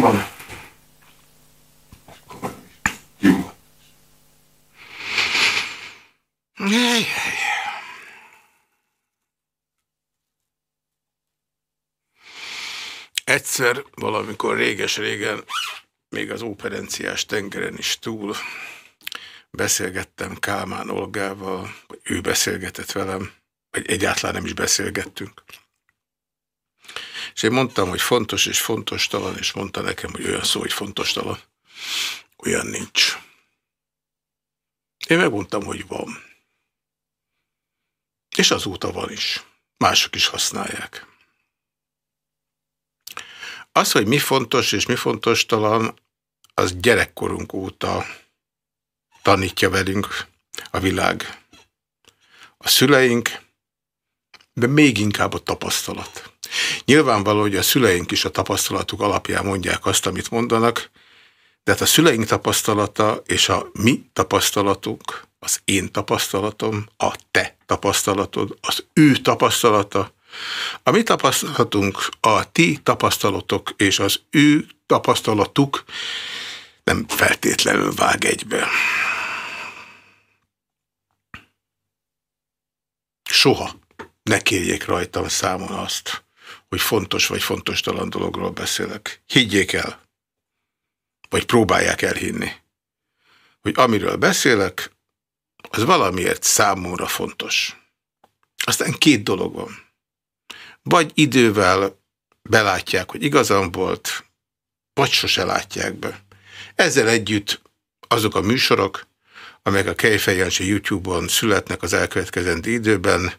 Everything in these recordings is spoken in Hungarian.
van. Egyszer, valamikor réges-régen, még az óperenciás tengeren is túl, beszélgettem Kálmán Olgával, vagy ő beszélgetett velem, vagy egyáltalán nem is beszélgettünk. És én mondtam, hogy fontos és fontos talan, és mondta nekem, hogy olyan szó, hogy fontos talan. Olyan nincs. Én megmondtam, hogy van. És azóta van is. Mások is használják. Az, hogy mi fontos és mi fontos talan, az gyerekkorunk óta tanítja velünk a világ. A szüleink, de még inkább a tapasztalat. Nyilvánvaló, hogy a szüleink is a tapasztalatuk alapján mondják azt, amit mondanak, de hát a szüleink tapasztalata és a mi tapasztalatunk, az én tapasztalatom, a te tapasztalatod, az ő tapasztalata, a mi tapasztalatunk, a ti tapasztalatok és az ő tapasztalatuk nem feltétlenül vág egybe. Soha ne kérjék rajtam számon azt, hogy fontos vagy fontos talan dologról beszélek. Higgyék el, vagy próbálják elhinni, hogy amiről beszélek, az valamiért számomra fontos. Aztán két dolog van. Vagy idővel belátják, hogy igazam volt, vagy sose látják be. Ezzel együtt azok a műsorok, amelyek a Kejfejancsi YouTube-on születnek az elkövetkezendő időben,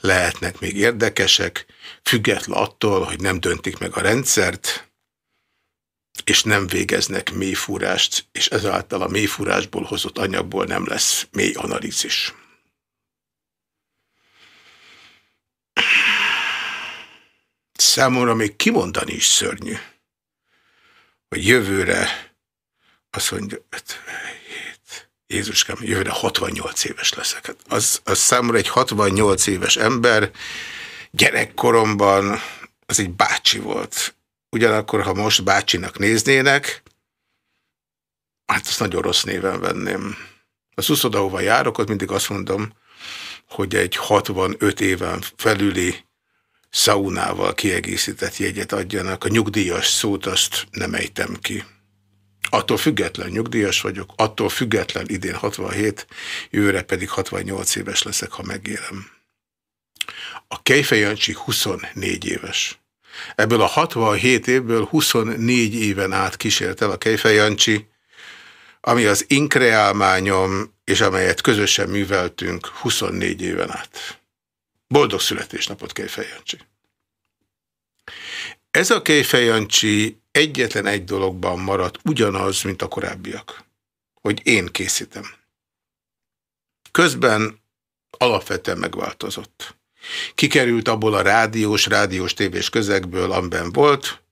lehetnek még érdekesek, független attól, hogy nem döntik meg a rendszert, és nem végeznek mélyfúrást, és ezáltal a mélyfúrásból hozott anyagból nem lesz mély analízis. Számomra még kimondani is szörnyű, hogy jövőre azt mondja, Jézuskám, jövőre 68 éves leszek. Hát az, az számomra egy 68 éves ember gyerekkoromban az egy bácsi volt. Ugyanakkor, ha most bácsinak néznének, hát azt nagyon rossz néven venném. Az uszoda, ahova járok, ott mindig azt mondom, hogy egy 65 éven felüli szaunával kiegészített jegyet adjanak. A nyugdíjas szót azt nem ejtem ki. Attól független nyugdíjas vagyok, attól független idén 67, jövőre pedig 68 éves leszek, ha megélem. A Kejfej Jancsi 24 éves. Ebből a 67 évből 24 éven át kísért el a Kejfej ami az inkreálmányom, és amelyet közösen műveltünk 24 éven át. Boldog születésnapot, Kejfej! Ez a Kejfej egyetlen egy dologban maradt ugyanaz, mint a korábbiak. Hogy én készítem. Közben alapvetően megváltozott. Kikerült abból a rádiós, rádiós tévés közegből, amiben volt,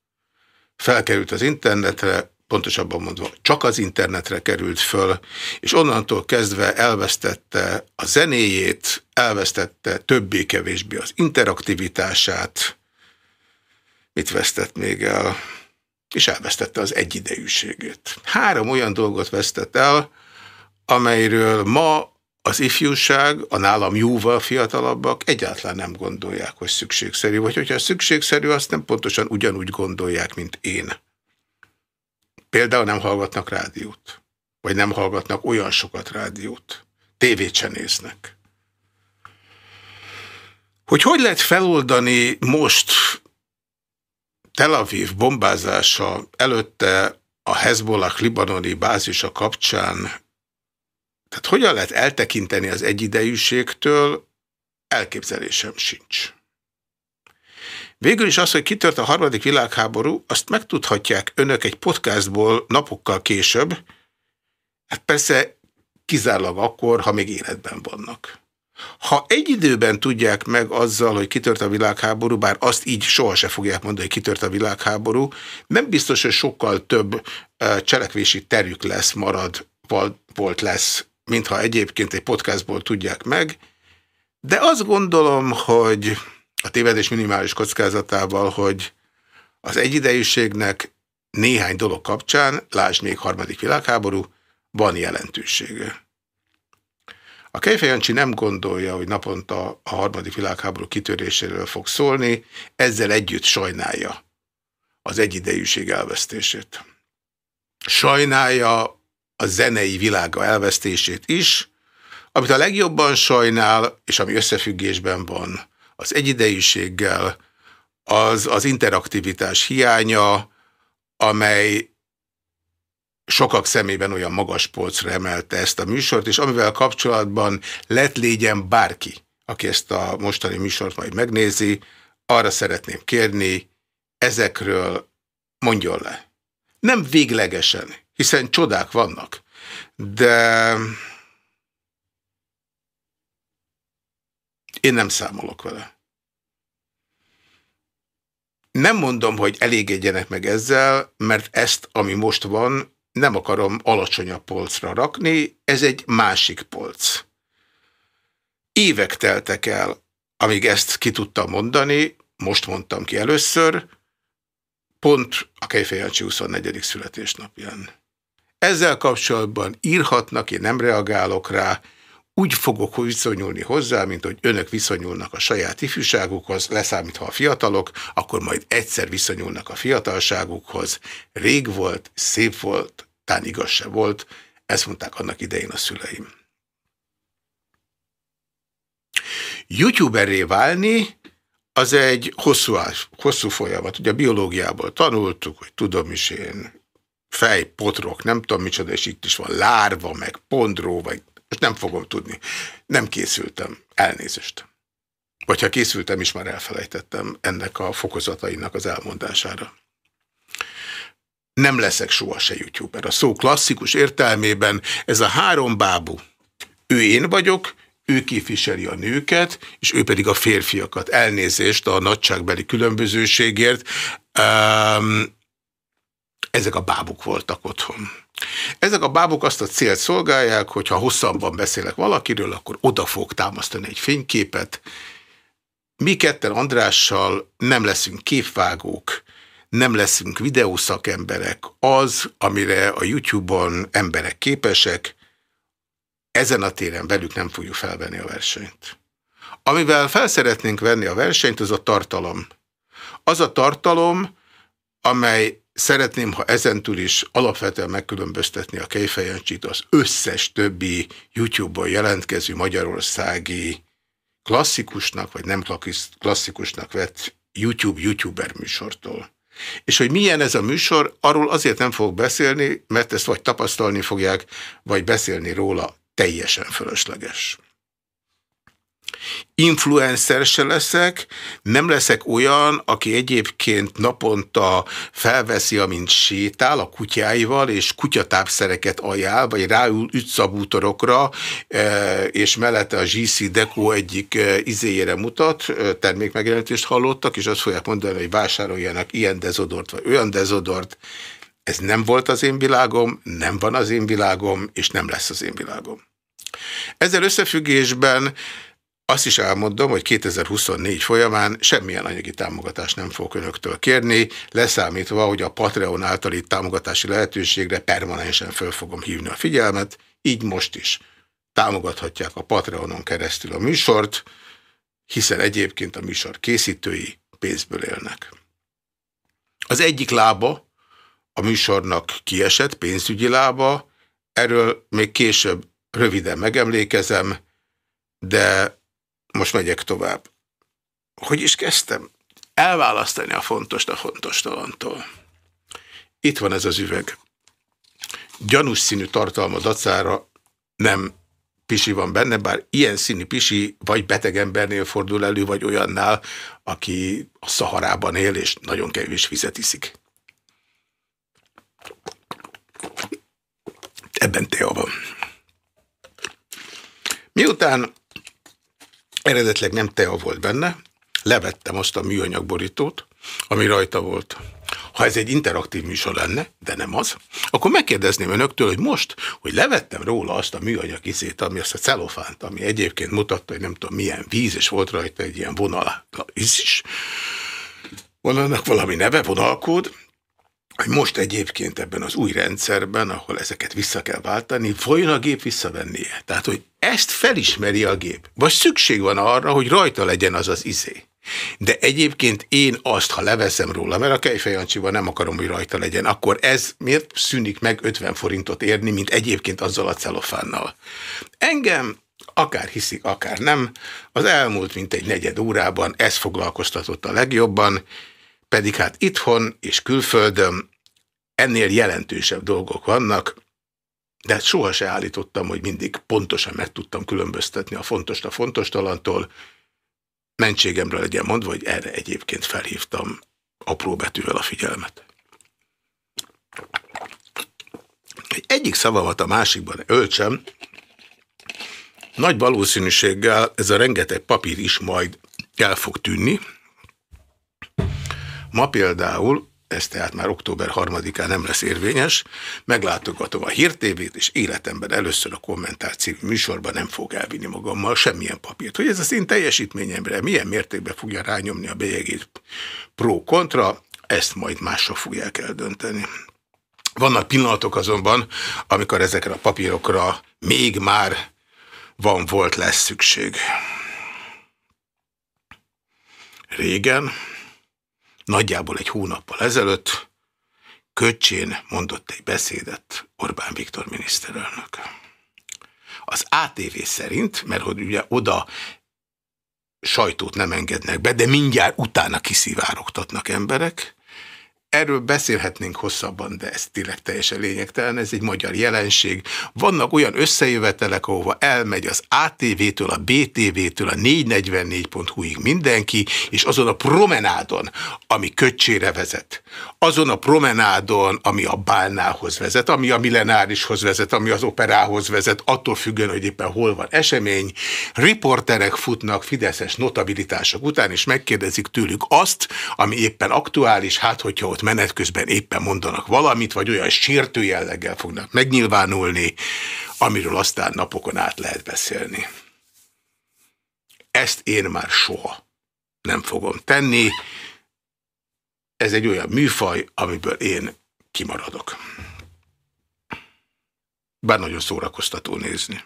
felkerült az internetre, pontosabban mondva, csak az internetre került föl, és onnantól kezdve elvesztette a zenéjét, elvesztette többé-kevésbé az interaktivitását, mit vesztett még el? És elvesztette az egyidejűségét. Három olyan dolgot vesztett el, amelyről ma az ifjúság, a nálam jóval fiatalabbak egyáltalán nem gondolják, hogy szükségszerű, vagy hogyha szükségszerű, azt nem pontosan ugyanúgy gondolják, mint én. Például nem hallgatnak rádiót, vagy nem hallgatnak olyan sokat rádiót, tévét se néznek. Hogy hogy lehet feloldani most Tel Aviv bombázása előtte a Hezbollah libanoni bázisa kapcsán, tehát hogyan lehet eltekinteni az egyidejűségtől, elképzelésem sincs. Végül is az, hogy kitört a harmadik világháború, azt megtudhatják önök egy podcastból napokkal később, hát persze kizárólag akkor, ha még életben vannak. Ha egy időben tudják meg azzal, hogy kitört a világháború, bár azt így soha fogják mondani, hogy kitört a világháború, nem biztos, hogy sokkal több cselekvési terük lesz, marad, volt lesz, mintha egyébként egy podcastból tudják meg, de azt gondolom, hogy a tévedés minimális kockázatával, hogy az egyidejűségnek néhány dolog kapcsán, lásd még harmadik világháború, van jelentősége. A Kejfejancsi nem gondolja, hogy naponta a harmadik világháború kitöréséről fog szólni, ezzel együtt sajnálja az egyidejűség elvesztését. Sajnálja a zenei világa elvesztését is, amit a legjobban sajnál, és ami összefüggésben van az egyidejűséggel, az az interaktivitás hiánya, amely sokak szemében olyan magas polcra emelte ezt a műsort, és amivel kapcsolatban lett légyen bárki, aki ezt a mostani műsort majd megnézi, arra szeretném kérni, ezekről mondjon le. Nem véglegesen, hiszen csodák vannak, de én nem számolok vele. Nem mondom, hogy elégedjenek meg ezzel, mert ezt, ami most van, nem akarom alacsonyabb polcra rakni, ez egy másik polc. Évek teltek el, amíg ezt ki tudtam mondani, most mondtam ki először, pont a Kejfejancsi 24. születésnapján. Ezzel kapcsolatban írhatnak, én nem reagálok rá, úgy fogok viszonyulni hozzá, mint hogy önök viszonyulnak a saját ifjúságukhoz, leszámítva a fiatalok, akkor majd egyszer viszonyulnak a fiatalságukhoz. Rég volt, szép volt, tán igaz se volt, ezt mondták annak idején a szüleim. YouTuberré válni, az egy hosszú, hosszú folyamat. Ugye a biológiából tanultuk, hogy tudom is én, fej, potrok, nem tudom micsoda, és itt is van lárva, meg pondró, vagy most nem fogom tudni. Nem készültem. Elnézést. Vagy ha készültem is, már elfelejtettem ennek a fokozatainak az elmondására. Nem leszek soha se youtuber. A szó klasszikus értelmében ez a három bábú. Ő én vagyok, ő képviseli a nőket, és ő pedig a férfiakat. Elnézést a nagyságbeli különbözőségért. Um, ezek a bábuk voltak otthon. Ezek a bábok azt a célt szolgálják, hogy ha hosszabban beszélek valakiről, akkor oda fog támasztani egy fényképet. Mi ketten Andrással nem leszünk képvágók, nem leszünk videószakemberek. Az, amire a YouTube-on emberek képesek, ezen a téren velük nem fogjuk felvenni a versenyt. Amivel felszeretnénk venni a versenyt, az a tartalom. Az a tartalom, amely Szeretném, ha ezentúl is alapvetően megkülönböztetni a Kejfejancsit az összes többi YouTube-on jelentkező magyarországi klasszikusnak, vagy nem klasszikusnak vett YouTube-YouTuber műsortól. És hogy milyen ez a műsor, arról azért nem fogok beszélni, mert ezt vagy tapasztalni fogják, vagy beszélni róla teljesen fölösleges influencer se leszek, nem leszek olyan, aki egyébként naponta felveszi, amint sétál a kutyáival, és kutyatápszereket ajánl, vagy ráül ütszabútorokra, e, és mellette a GC Deco egyik e, izéjére mutat, e, termékmegjelentést hallottak, és azt fogják mondani, hogy vásároljanak ilyen dezodort, vagy olyan dezodort. Ez nem volt az én világom, nem van az én világom, és nem lesz az én világom. Ezzel összefüggésben azt is elmondom, hogy 2024 folyamán semmilyen anyagi támogatást nem fogok önöktől kérni, leszámítva, hogy a Patreon általi támogatási lehetőségre permanensen föl fogom hívni a figyelmet, így most is támogathatják a Patreonon keresztül a műsort, hiszen egyébként a műsor készítői pénzből élnek. Az egyik lába a műsornak kiesett, pénzügyi lába, erről még később röviden megemlékezem, de most megyek tovább. Hogy is kezdtem? Elválasztani a fontos a fontos talantól. Itt van ez az üveg. Gyanús színű tartalma dacára nem pisi van benne, bár ilyen színű pisi vagy beteg embernél fordul elő, vagy olyannál, aki a Szaharában él, és nagyon kevés vizet iszik. Ebben tea van. Miután Eredetleg nem tea volt benne, levettem azt a műanyagborítót, ami rajta volt. Ha ez egy interaktív műsor lenne, de nem az, akkor megkérdezném önöktől, hogy most, hogy levettem róla azt a műanyag izét, ami azt a celofánt, ami egyébként mutatta, hogy nem tudom milyen víz, és volt rajta egy ilyen vonal is. Van annak valami neve, vonalkód. Hogy most egyébként ebben az új rendszerben, ahol ezeket vissza kell váltani, vajon a gép visszavennie? Tehát, hogy ezt felismeri a gép. Vagy szükség van arra, hogy rajta legyen az az izé. De egyébként én azt, ha leveszem róla, mert a Kejfejancsiban nem akarom, hogy rajta legyen, akkor ez miért szűnik meg 50 forintot érni, mint egyébként azzal a celofánnal? Engem akár hiszik, akár nem, az elmúlt mint egy negyed órában ez foglalkoztatott a legjobban, pedig hát itthon és külföldön ennél jelentősebb dolgok vannak, de hát soha se állítottam, hogy mindig pontosan meg tudtam különböztetni a fontos a fontos talantól. Mentségemre legyen mondva, hogy erre egyébként felhívtam apró betűvel a figyelmet. Egyik szavamat a másikban öltsem, nagy valószínűséggel ez a rengeteg papír is majd el fog tűnni. Ma például, ez tehát már október 3-án nem lesz érvényes, meglátogatom a hírtévét, és életemben először a kommentár című műsorban nem fog elvinni magammal semmilyen papírt. Hogy ez az én teljesítményemre milyen mértékben fogja rányomni a bélyegét pro-kontra, ezt majd mások fogják eldönteni. Vannak pillanatok azonban, amikor ezekre a papírokra még már van, volt, lesz szükség. Régen, nagyjából egy hónappal ezelőtt Köcsén mondott egy beszédet Orbán Viktor miniszterelnök. Az ATV szerint, mert hogy ugye oda sajtót nem engednek be, de mindjárt utána kiszivárogtatnak emberek, Erről beszélhetnénk hosszabban, de ez tényleg teljesen lényegtelen, ez egy magyar jelenség. Vannak olyan összejövetelek, ahova elmegy az ATV-től, a BTV-től, a 444.hu-ig mindenki, és azon a promenádon, ami köcsére vezet, azon a promenádon, ami a Bálnához vezet, ami a Millenárishoz vezet, ami az operához vezet, attól függően, hogy éppen hol van esemény, riporterek futnak fideszes notabilitások után, és megkérdezik tőlük azt, ami éppen aktuális, hát hogyha ott menet közben éppen mondanak valamit, vagy olyan sértő jelleggel fognak megnyilvánulni, amiről aztán napokon át lehet beszélni. Ezt én már soha nem fogom tenni. Ez egy olyan műfaj, amiből én kimaradok. Bár nagyon szórakoztató nézni.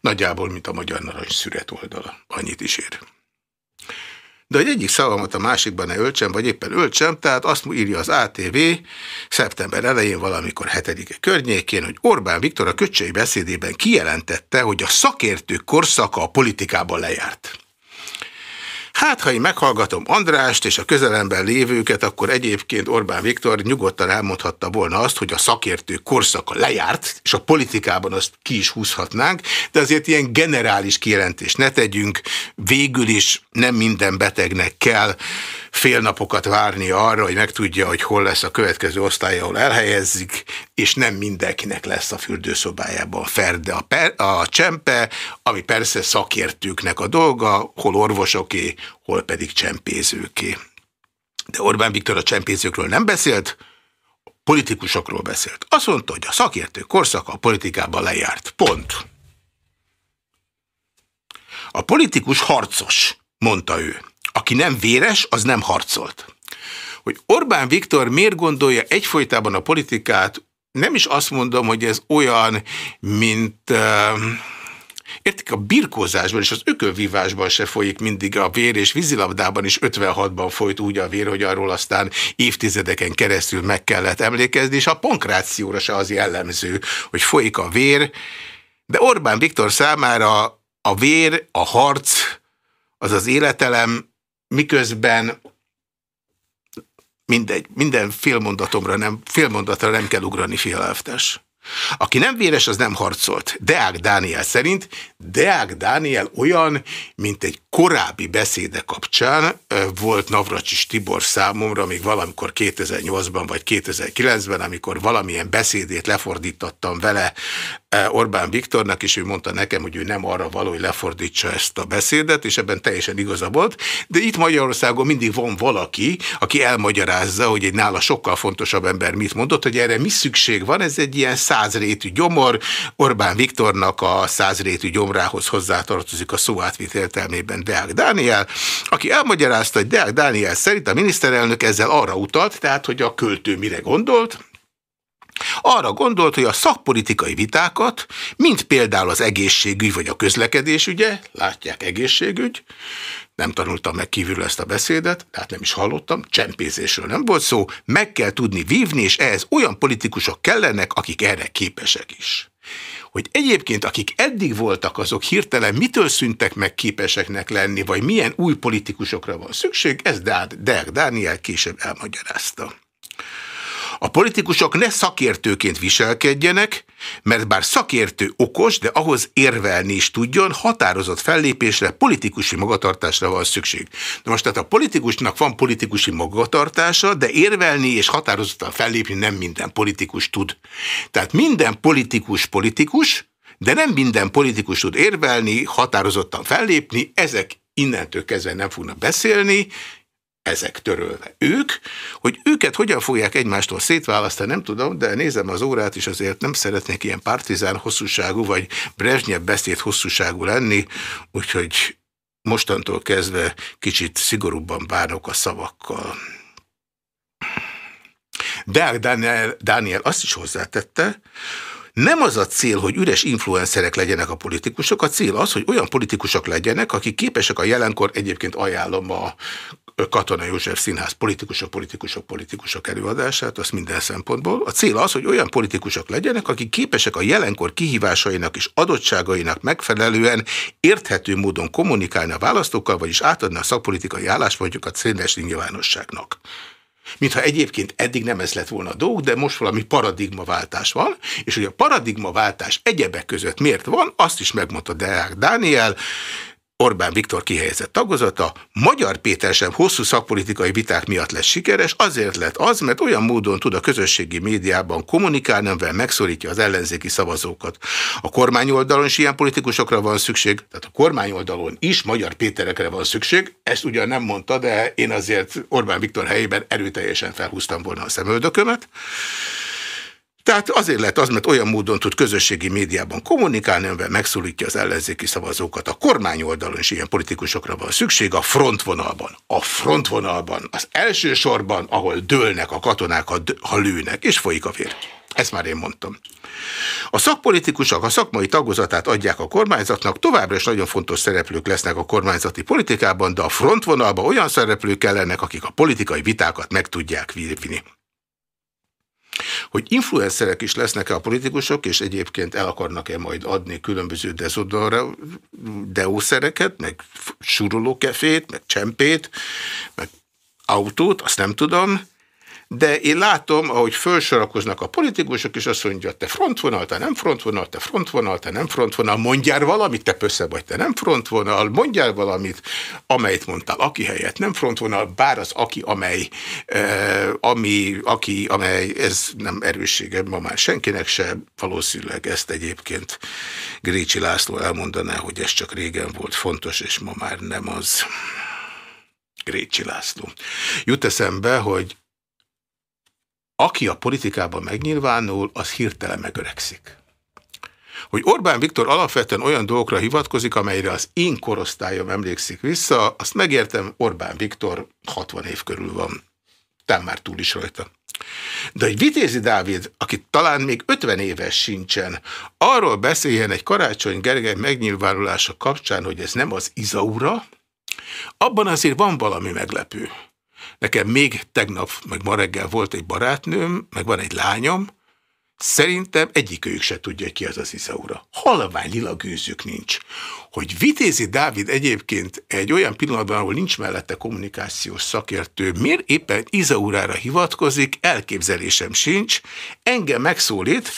Nagyjából, mint a magyar narancs szüret oldala. Annyit is ér de hogy egyik szavamat a másikban ne öltsem, vagy éppen öltsem, tehát azt írja az ATV szeptember elején valamikor 7-e környékén, hogy Orbán Viktor a köcsei beszédében kijelentette, hogy a szakértők korszaka a politikában lejárt. Hát, ha én meghallgatom Andrást és a közelemben lévőket, akkor egyébként Orbán Viktor nyugodtan elmondhatta volna azt, hogy a szakértő korszaka lejárt, és a politikában azt ki is húzhatnánk, de azért ilyen generális kijelentést ne tegyünk, végül is nem minden betegnek kell fél napokat várni arra, hogy megtudja, hogy hol lesz a következő osztály, ahol elhelyezzik, és nem mindenkinek lesz a fürdőszobájában ferde a, per, a csempe, ami persze szakértőknek a dolga, hol orvosoké, hol pedig csempézőké. De Orbán Viktor a csempézőkről nem beszélt, politikusokról beszélt. Azt mondta, hogy a szakértő korszaka a politikában lejárt. Pont. A politikus harcos, mondta ő. Aki nem véres, az nem harcolt. Hogy Orbán Viktor miért gondolja egyfolytában a politikát, nem is azt mondom, hogy ez olyan, mint... Uh, Értik, a birkózásban és az ökölvívásban se folyik mindig a vér, és vízilabdában is 56-ban folyt úgy a vér, hogy arról aztán évtizedeken keresztül meg kellett emlékezni, és a pankrációra se az jellemző, hogy folyik a vér, de Orbán Viktor számára a vér, a harc, az az életelem, miközben mindegy, minden félmondatomra nem, félmondatra nem kell ugrani félelvtes. Aki nem véres, az nem harcolt. Deák Dániel szerint Deák Dániel olyan, mint egy korábbi beszéde kapcsán volt Navracsis Tibor számomra, még valamikor 2008-ban vagy 2009-ben, amikor valamilyen beszédét lefordítottam vele Orbán Viktornak, és ő mondta nekem, hogy ő nem arra való, hogy lefordítsa ezt a beszédet, és ebben teljesen igaza volt, de itt Magyarországon mindig van valaki, aki elmagyarázza, hogy egy nála sokkal fontosabb ember mit mondott, hogy erre mi szükség van, ez egy ilyen szá százrétű gyomor, Orbán Viktornak a százrétű gyomrához hozzátartozik a szó átvit értelmében Deák Dániel, aki elmagyarázta, hogy Deák Dániel szerint a miniszterelnök ezzel arra utalt, tehát hogy a költő mire gondolt, arra gondolt, hogy a szakpolitikai vitákat, mint például az egészségügy vagy a közlekedés ügye, látják egészségügy, nem tanultam meg kívül ezt a beszédet, tehát nem is hallottam, csempészésről nem volt szó, meg kell tudni vívni, és ehhez olyan politikusok kellenek, akik erre képesek is. Hogy egyébként akik eddig voltak, azok hirtelen mitől szüntek meg képeseknek lenni, vagy milyen új politikusokra van szükség, ez Deák Dániel később elmagyarázta. A politikusok ne szakértőként viselkedjenek, mert bár szakértő okos, de ahhoz érvelni is tudjon, határozott fellépésre, politikusi magatartásra van szükség. Na most tehát a politikusnak van politikusi magatartása, de érvelni és határozottan fellépni nem minden politikus tud. Tehát minden politikus politikus, de nem minden politikus tud érvelni, határozottan fellépni, ezek innentől kezdve nem fognak beszélni, ezek törölve. Ők, hogy őket hogyan fogják egymástól szétválasztani, nem tudom, de nézem az órát, és azért nem szeretnék ilyen partizán hosszúságú, vagy Brezsnyev beszéd hosszúságú lenni, úgyhogy mostantól kezdve kicsit szigorúbban bánok a szavakkal. De Daniel, Daniel azt is hozzátette, nem az a cél, hogy üres influencerek legyenek a politikusok, a cél az, hogy olyan politikusok legyenek, akik képesek a jelenkor, egyébként ajánlom a Katona József Színház politikusok, politikusok, politikusok előadását, azt minden szempontból. A cél az, hogy olyan politikusok legyenek, akik képesek a jelenkor kihívásainak és adottságainak megfelelően érthető módon kommunikálni a választókkal, vagyis átadni a szakpolitikai álláspontjukat széles nyilvánosságnak. Mintha egyébként eddig nem ez lett volna a dolg, de most valami paradigmaváltás van, és hogy a paradigmaváltás egyebek között miért van, azt is megmondta Deák Dániel, Orbán Viktor kihelyezett tagozata, Magyar Péter sem hosszú szakpolitikai viták miatt lesz sikeres, azért lett az, mert olyan módon tud a közösségi médiában kommunikálni, amivel megszorítja az ellenzéki szavazókat. A kormányoldalon is ilyen politikusokra van szükség, tehát a kormányoldalon is Magyar Péterekre van szükség, ezt ugyan nem mondta, de én azért Orbán Viktor helyében erőteljesen felhúztam volna a szemöldökömet. Tehát azért lett az, mert olyan módon tud közösségi médiában kommunikálni, amivel megszólítja az ellenzéki szavazókat. A kormány oldalon is ilyen politikusokra van szükség, a frontvonalban. A frontvonalban, az első sorban, ahol dőlnek a katonák, ha lőnek, és folyik a vér. Ezt már én mondtam. A szakpolitikusok a szakmai tagozatát adják a kormányzatnak, továbbra is nagyon fontos szereplők lesznek a kormányzati politikában, de a frontvonalban olyan szereplők kellenek, akik a politikai vitákat meg tudják vívni. Hogy influencerek is lesznek-e a politikusok, és egyébként el akarnak-e majd adni különböző deószereket, meg surulókefét, meg csempét, meg autót, azt nem tudom, de én látom, ahogy felsorakoznak a politikusok, és azt mondja, te frontvonal, te nem frontvonal, te frontvonal, te nem frontvonal, mondjál valamit, te pössze vagy, te nem frontvonal, mondjál valamit, amelyet mondtál, aki helyett nem frontvonal, bár az aki, amely, eh, ami, aki, amely, ez nem erőssége ma már senkinek se, valószínűleg ezt egyébként Grécsi László elmondaná, hogy ez csak régen volt fontos, és ma már nem az. Grécsi László. Jut eszembe, hogy aki a politikában megnyilvánul, az hirtelen megöregszik. Hogy Orbán Viktor alapvetően olyan dolgokra hivatkozik, amelyre az én korosztályom emlékszik vissza, azt megértem, Orbán Viktor 60 év körül van. Tám már túl is rajta. De hogy Vitézi Dávid, aki talán még 50 éves sincsen, arról beszéljen egy Karácsony Gergely megnyilvánulása kapcsán, hogy ez nem az Izaura, abban azért van valami meglepő. Nekem még tegnap, meg ma reggel volt egy barátnőm, meg van egy lányom, Szerintem egyikőjük se tudja, ki az az Izaura. Halvány lila gőzük nincs. Hogy Vitézi Dávid egyébként egy olyan pillanatban, ahol nincs mellette kommunikációs szakértő, miért éppen Izaurára hivatkozik, elképzelésem sincs, engem megszólít,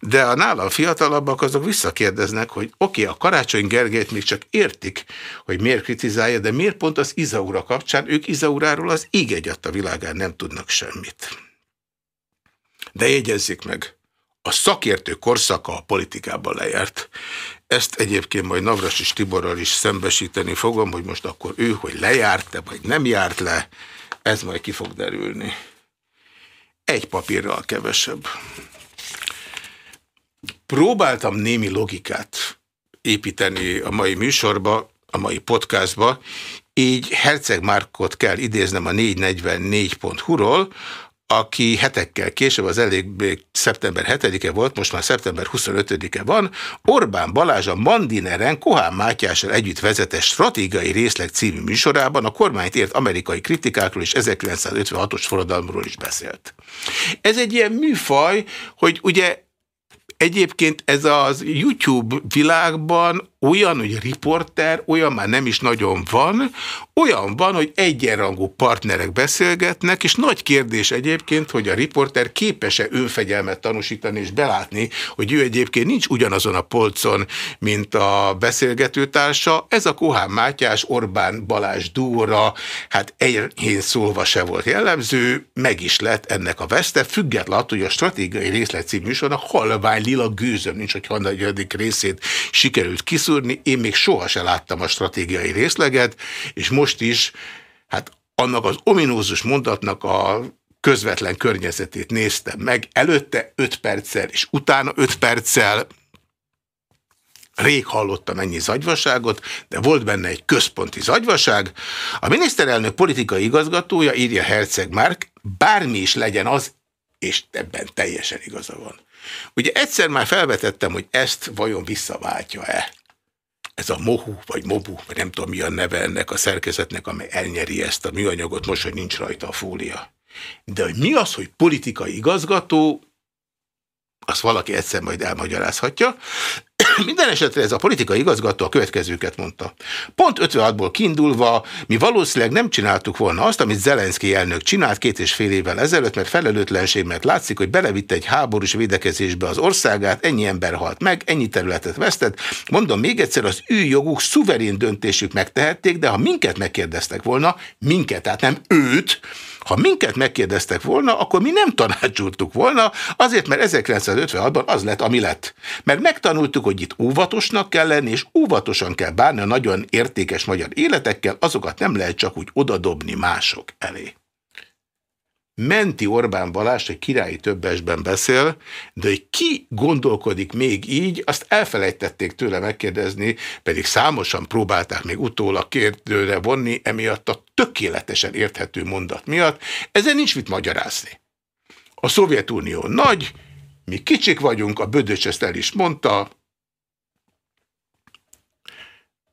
de a nálam fiatalabbak azok visszakérdeznek, hogy oké, okay, a Karácsony Gergelyt még csak értik, hogy miért kritizálja, de miért pont az Izaura kapcsán, ők Izauráról az egyat a világán nem tudnak semmit. De jegyezzék meg, a szakértő korszaka a politikában lejárt. Ezt egyébként majd Navras és Tiborral is szembesíteni fogom, hogy most akkor ő, hogy lejárt-e, vagy nem járt le, ez majd ki fog derülni. Egy papírral kevesebb. Próbáltam némi logikát építeni a mai műsorba, a mai podcastba, így Herceg Márkot kell idéznem a 444.hu-ról, aki hetekkel később, az elég szeptember 7-e volt, most már szeptember 25-e van, Orbán Balázs a Mandineren Kohán Mátyással együtt vezetett stratégiai részleg című műsorában a kormányt ért amerikai kritikákról és 1956-os forradalomról is beszélt. Ez egy ilyen műfaj, hogy ugye egyébként ez az YouTube világban olyan, hogy riporter, olyan már nem is nagyon van, olyan van, hogy egyenrangú partnerek beszélgetnek, és nagy kérdés egyébként, hogy a riporter képes-e önfegyelmet tanúsítani és belátni, hogy ő egyébként nincs ugyanazon a polcon, mint a beszélgetőtársa. Ez a Kohán Mátyás, Orbán Balázs dúra, hát egyén szólva se volt jellemző, meg is lett ennek a veszte, függetlenül hogy a stratégiai részlet című a halvány lila gőzöm nincs, hogy hanyadik részét sikerült kiszúrni. Én még soha se láttam a stratégiai részleget, és most is, hát annak az ominózus mondatnak a közvetlen környezetét néztem meg. Előtte 5 perccel, és utána 5 perccel Rég hallottam ennyi zagyvaságot, de volt benne egy központi zagyvaság. A miniszterelnök politikai igazgatója, írja Herceg Márk, bármi is legyen az, és ebben teljesen igaza van. Ugye egyszer már felvetettem, hogy ezt vajon visszaváltja-e ez a mohu, vagy mobu, vagy nem tudom mi a neve ennek a szerkezetnek, amely elnyeri ezt a műanyagot, most, hogy nincs rajta a fólia. De hogy mi az, hogy politikai igazgató, azt valaki egyszer majd elmagyarázhatja. Minden esetre ez a politikai igazgató a következőket mondta. Pont 56-ból kiindulva mi valószínűleg nem csináltuk volna azt, amit Zelenszky elnök csinált két és fél évvel ezelőtt, mert felelőtlenség, mert látszik, hogy belevitte egy háborús védekezésbe az országát, ennyi ember halt meg, ennyi területet vesztett. Mondom még egyszer, az ő joguk szuverén döntésük megtehették, de ha minket megkérdeztek volna, minket, tehát nem őt, ha minket megkérdeztek volna, akkor mi nem tanácsoltuk volna, azért, mert 1956-ban az lett, ami lett. Mert megtanultuk, hogy itt óvatosnak kell lenni, és óvatosan kell bánni a nagyon értékes magyar életekkel, azokat nem lehet csak úgy odadobni mások elé. Menti Orbán Balázs egy királyi többesben beszél, de hogy ki gondolkodik még így, azt elfelejtették tőle megkérdezni, pedig számosan próbálták még utólag kérdőre vonni, emiatt a tökéletesen érthető mondat miatt. Ezzel nincs mit magyarázni. A Szovjetunió nagy, mi kicsik vagyunk, a Bödöcs ezt el is mondta,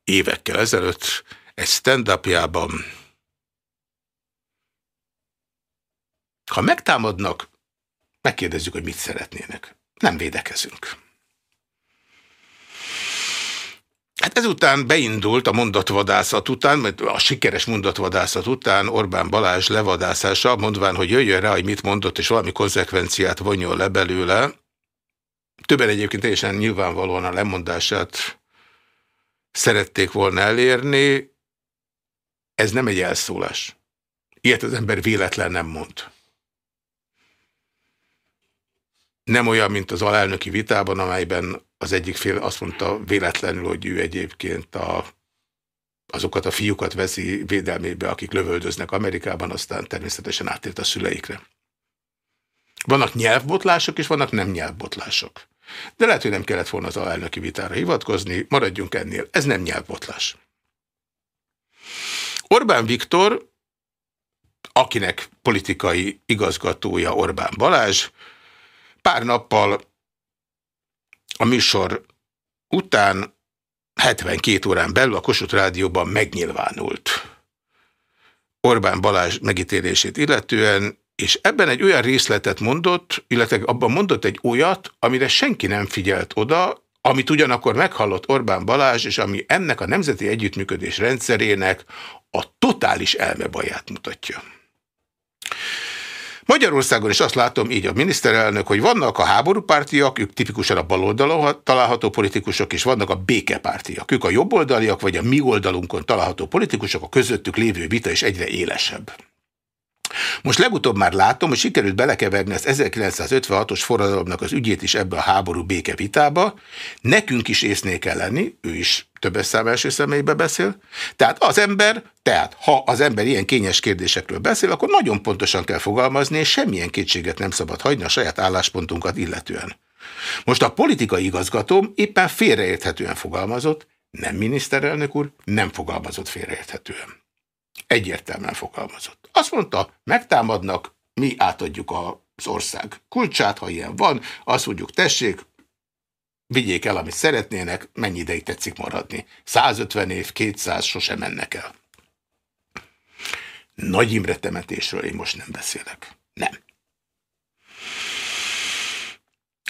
évekkel ezelőtt egy stand-upjában Ha megtámadnak, megkérdezzük, hogy mit szeretnének. Nem védekezünk. Hát ezután beindult a mondatvadászat után, mert a sikeres mondatvadászat után Orbán Balázs levadászása, mondván, hogy jöjjön rá, hogy mit mondott, és valami konzekvenciát vonjon le belőle. Többen egyébként teljesen nyilvánvalóan a lemondását szerették volna elérni. Ez nem egy elszólás. Ilyet az ember véletlen nem mond nem olyan, mint az alelnöki vitában, amelyben az egyik fél azt mondta véletlenül, hogy ő egyébként a, azokat a fiúkat veszi védelmébe, akik lövöldöznek Amerikában, aztán természetesen átért a szüleikre. Vannak nyelvbotlások, és vannak nem nyelvbotlások. De lehet, hogy nem kellett volna az alelnöki vitára hivatkozni, maradjunk ennél. Ez nem nyelvbotlás. Orbán Viktor, akinek politikai igazgatója Orbán Balázs, Pár nappal a műsor után 72 órán belül a Kossuth Rádióban megnyilvánult Orbán Balázs megítélését illetően, és ebben egy olyan részletet mondott, illetve abban mondott egy olyat, amire senki nem figyelt oda, amit ugyanakkor meghallott Orbán Balázs, és ami ennek a nemzeti együttműködés rendszerének a totális elmebaját mutatja. Magyarországon is azt látom, így a miniszterelnök, hogy vannak a háborúpártiak, ők tipikusan a baloldalon található politikusok, és vannak a békepártiak. Ők a jobboldaliak, vagy a mi oldalunkon található politikusok, a közöttük lévő vita is egyre élesebb. Most legutóbb már látom, hogy sikerült belekeverni az 1956-os forradalomnak az ügyét is ebbe a háború béke vitába. Nekünk is észnél kell lenni, ő is többes szám első személybe beszél. Tehát az ember, tehát ha az ember ilyen kényes kérdésekről beszél, akkor nagyon pontosan kell fogalmazni, és semmilyen kétséget nem szabad hagyni a saját álláspontunkat illetően. Most a politikai igazgatóm éppen félreérthetően fogalmazott, nem miniszterelnök úr, nem fogalmazott félreérthetően. Egyértelműen fogalmazott. Azt mondta, megtámadnak, mi átadjuk az ország kulcsát, ha ilyen van, azt mondjuk, tessék, vigyék el, amit szeretnének, mennyi ideig tetszik maradni. 150 év, 200, sosem mennek el. Nagy Imre temetésről én most nem beszélek. Nem.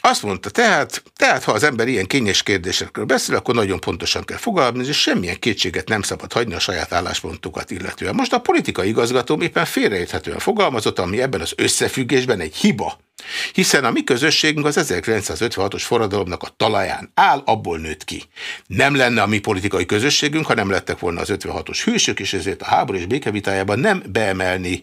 Azt mondta, tehát, tehát ha az ember ilyen kényes kérdésekről beszél, akkor nagyon pontosan kell fogalmazni, és semmilyen kétséget nem szabad hagyni a saját álláspontokat illetően. Most a politikai igazgató éppen félreérthetően fogalmazott, ami ebben az összefüggésben egy hiba. Hiszen a mi közösségünk az 1956-os forradalomnak a talaján áll, abból nőtt ki. Nem lenne a mi politikai közösségünk, ha nem lettek volna az 56-os hősök, és ezért a háború és békevitájában nem beemelni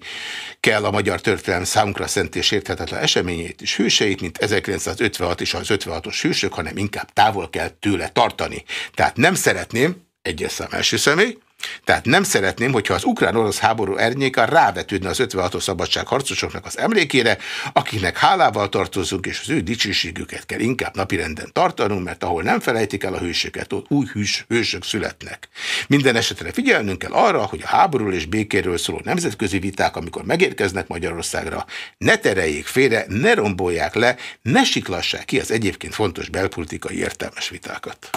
kell a magyar történelem számunkra szent és érthetetlen eseményét és hőseit, mint 1956 és az 56-os hősök, hanem inkább távol kell tőle tartani. Tehát nem szeretném, egyes szám első személy, tehát nem szeretném, hogyha az ukrán-orosz háború ernyéka rávetődne az 56-os szabadságharcosoknak az emlékére, akiknek hálával tartozunk, és az ő dicsőségüket kell inkább napirenden tartanunk, mert ahol nem felejtik el a hősöket, ott új hűs, hősök születnek. Minden esetre figyelnünk kell arra, hogy a háborúról és békéről szóló nemzetközi viták, amikor megérkeznek Magyarországra, ne tereljék félre, ne rombolják le, ne siklassák ki az egyébként fontos belpolitikai értelmes vitákat.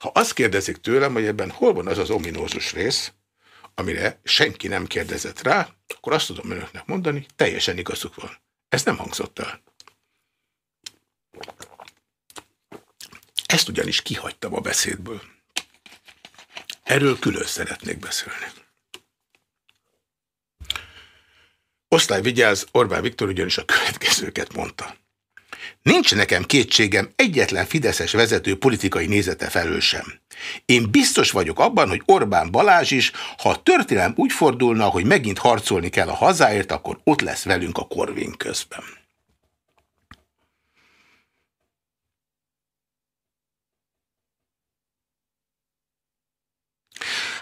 Ha azt kérdezik tőlem, hogy ebben hol van az az ominózus rész, amire senki nem kérdezett rá, akkor azt tudom önöknek mondani, teljesen igazuk van. Ez nem hangzott el. Ezt ugyanis kihagytam a beszédből. Erről külön szeretnék beszélni. Osztály vigyáz, Orbán Viktor ugyanis a következőket mondta. Nincs nekem kétségem egyetlen fideszes vezető politikai nézete felől sem. Én biztos vagyok abban, hogy Orbán Balázs is, ha a történelem úgy fordulna, hogy megint harcolni kell a hazáért, akkor ott lesz velünk a korvin közben.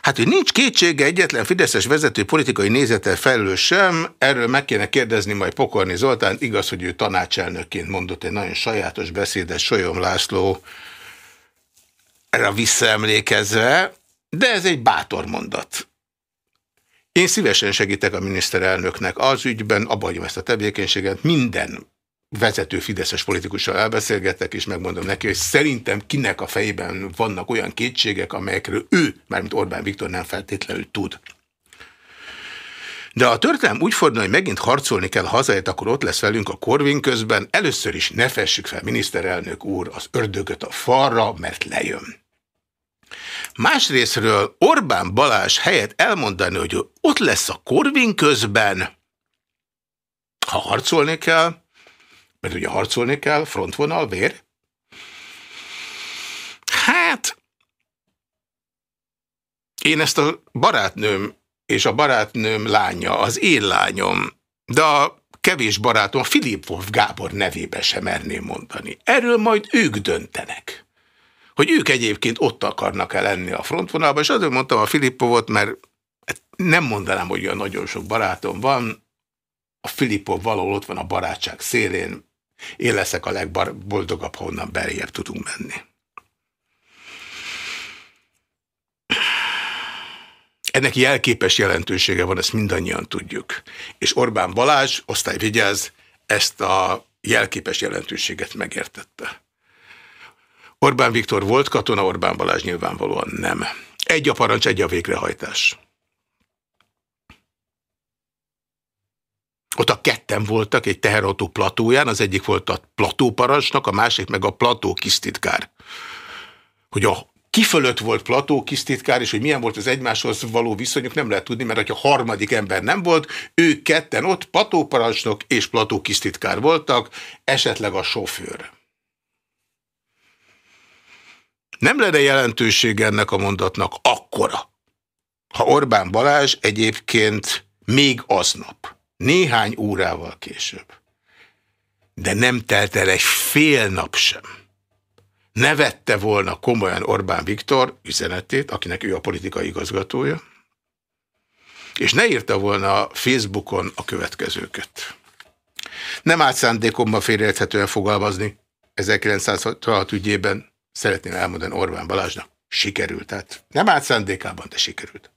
Hát, hogy nincs kétsége egyetlen Fideszes vezető politikai nézete felül sem, erről meg kéne kérdezni majd Pokorni Zoltán. Igaz, hogy ő tanácselnökként mondott egy nagyon sajátos beszédet Solyom László erre visszaemlékezve, de ez egy bátor mondat. Én szívesen segítek a miniszterelnöknek az ügyben, abban ezt a tevékenységet, minden vezető fideszes politikussal elbeszélgetek, és megmondom neki, hogy szerintem kinek a fejében vannak olyan kétségek, amelyekről ő, mármint Orbán Viktor nem feltétlenül tud. De a történelem úgy fordul, hogy megint harcolni kell hazáért, akkor ott lesz velünk a korvin közben. Először is ne fessük fel, miniszterelnök úr, az ördögöt a falra, mert lejön. Másrésztről Orbán Balázs helyett elmondani, hogy ott lesz a korvin közben, ha harcolni kell, mert ugye harcolni kell, frontvonal, vér. Hát, én ezt a barátnőm és a barátnőm lánya, az én lányom, de a kevés barátom Filipov Gábor nevébe sem merném mondani. Erről majd ők döntenek. Hogy ők egyébként ott akarnak el lenni a frontvonalban, és azért mondtam a Filipovot, mert nem mondanám, hogy olyan nagyon sok barátom van, a Filipov valahol ott van a barátság szélén, én leszek a legboldogabb, ha onnan beljebb tudunk menni. Ennek jelképes jelentősége van, ezt mindannyian tudjuk. És Orbán Balázs, osztály vigyáz, ezt a jelképes jelentőséget megértette. Orbán Viktor volt katona, Orbán Balázs nyilvánvalóan nem. Egy a parancs, egy a végrehajtás. Ott a ketten voltak egy teherautó platóján, az egyik volt a platóparancsnak, a másik meg a plató kisztitkár. Hogy a kifölött volt plató kisztitkár, és hogy milyen volt az egymáshoz való viszonyuk, nem lehet tudni, mert ha harmadik ember nem volt, ők ketten ott platóparancsnok és plató kisztitkár voltak, esetleg a sofőr. Nem lenne jelentőség ennek a mondatnak akkora, ha Orbán Balázs egyébként még aznap néhány órával később. De nem telt el egy fél nap sem. Ne vette volna komolyan Orbán Viktor üzenetét, akinek ő a politikai igazgatója, és ne írta volna Facebookon a következőket. Nem állt szándékomban félreérthetően fogalmazni 1966 ügyében, szeretném elmondani Orbán Balázsnak, sikerült. Tehát nem állt szándékában, de sikerült.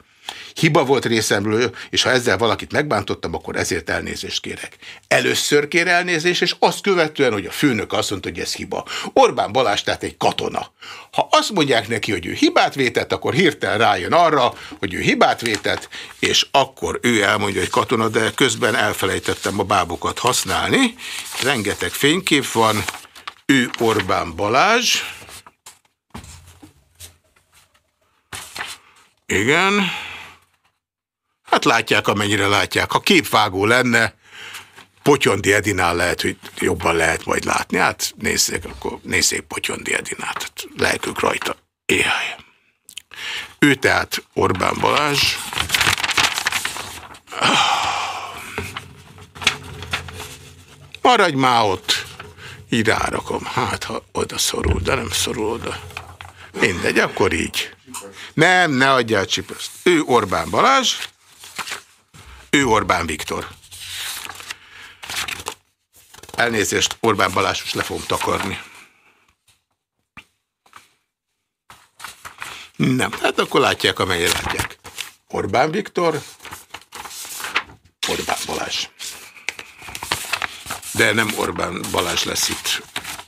Hiba volt részemről, és ha ezzel valakit megbántottam, akkor ezért elnézést kérek. Először kér elnézést, és azt követően, hogy a főnök azt mondta, hogy ez hiba. Orbán Balázs tehát egy katona. Ha azt mondják neki, hogy ő hibát vétett, akkor hirtelen rájön arra, hogy ő hibát vétett, és akkor ő elmondja, hogy katona, de közben elfelejtettem a bábokat használni. Rengeteg fénykép van. Ő Orbán Balázs. Igen. Hát látják, amennyire látják. Ha képvágó lenne, Potyondi Edinál lehet, hogy jobban lehet majd látni. Hát nézzék, akkor nézzék Potyondi Edinát. Hát lelkük rajta. Éjjel. Ő tehát Orbán Balázs. Maradj már ott. Így rárakom. Hát, ha oda szorul, de nem szorul oda. Mindegy, akkor így. Nem, ne adjál csipeszt. Ő Orbán Balázs, ő Orbán Viktor. Elnézést, Orbán Balázs, le fogom takarni. Nem, hát akkor látják, amennyire látják. Orbán Viktor, Orbán Balázs. De nem Orbán Balázs lesz itt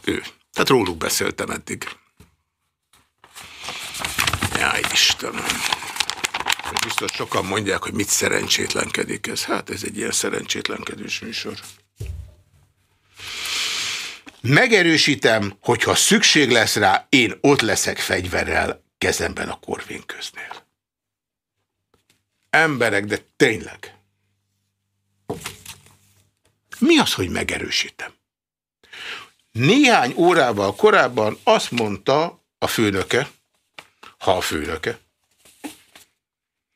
ő. Tehát róluk beszéltem eddig. Jaj, Istenem. Biztos sokan mondják, hogy mit szerencsétlenkedik ez. Hát ez egy ilyen szerencsétlenkedős műsor. Megerősítem, hogyha szükség lesz rá, én ott leszek fegyverrel kezemben a korvén köznél. Emberek, de tényleg. Mi az, hogy megerősítem? Néhány órával korábban azt mondta a főnöke, ha a főnöke,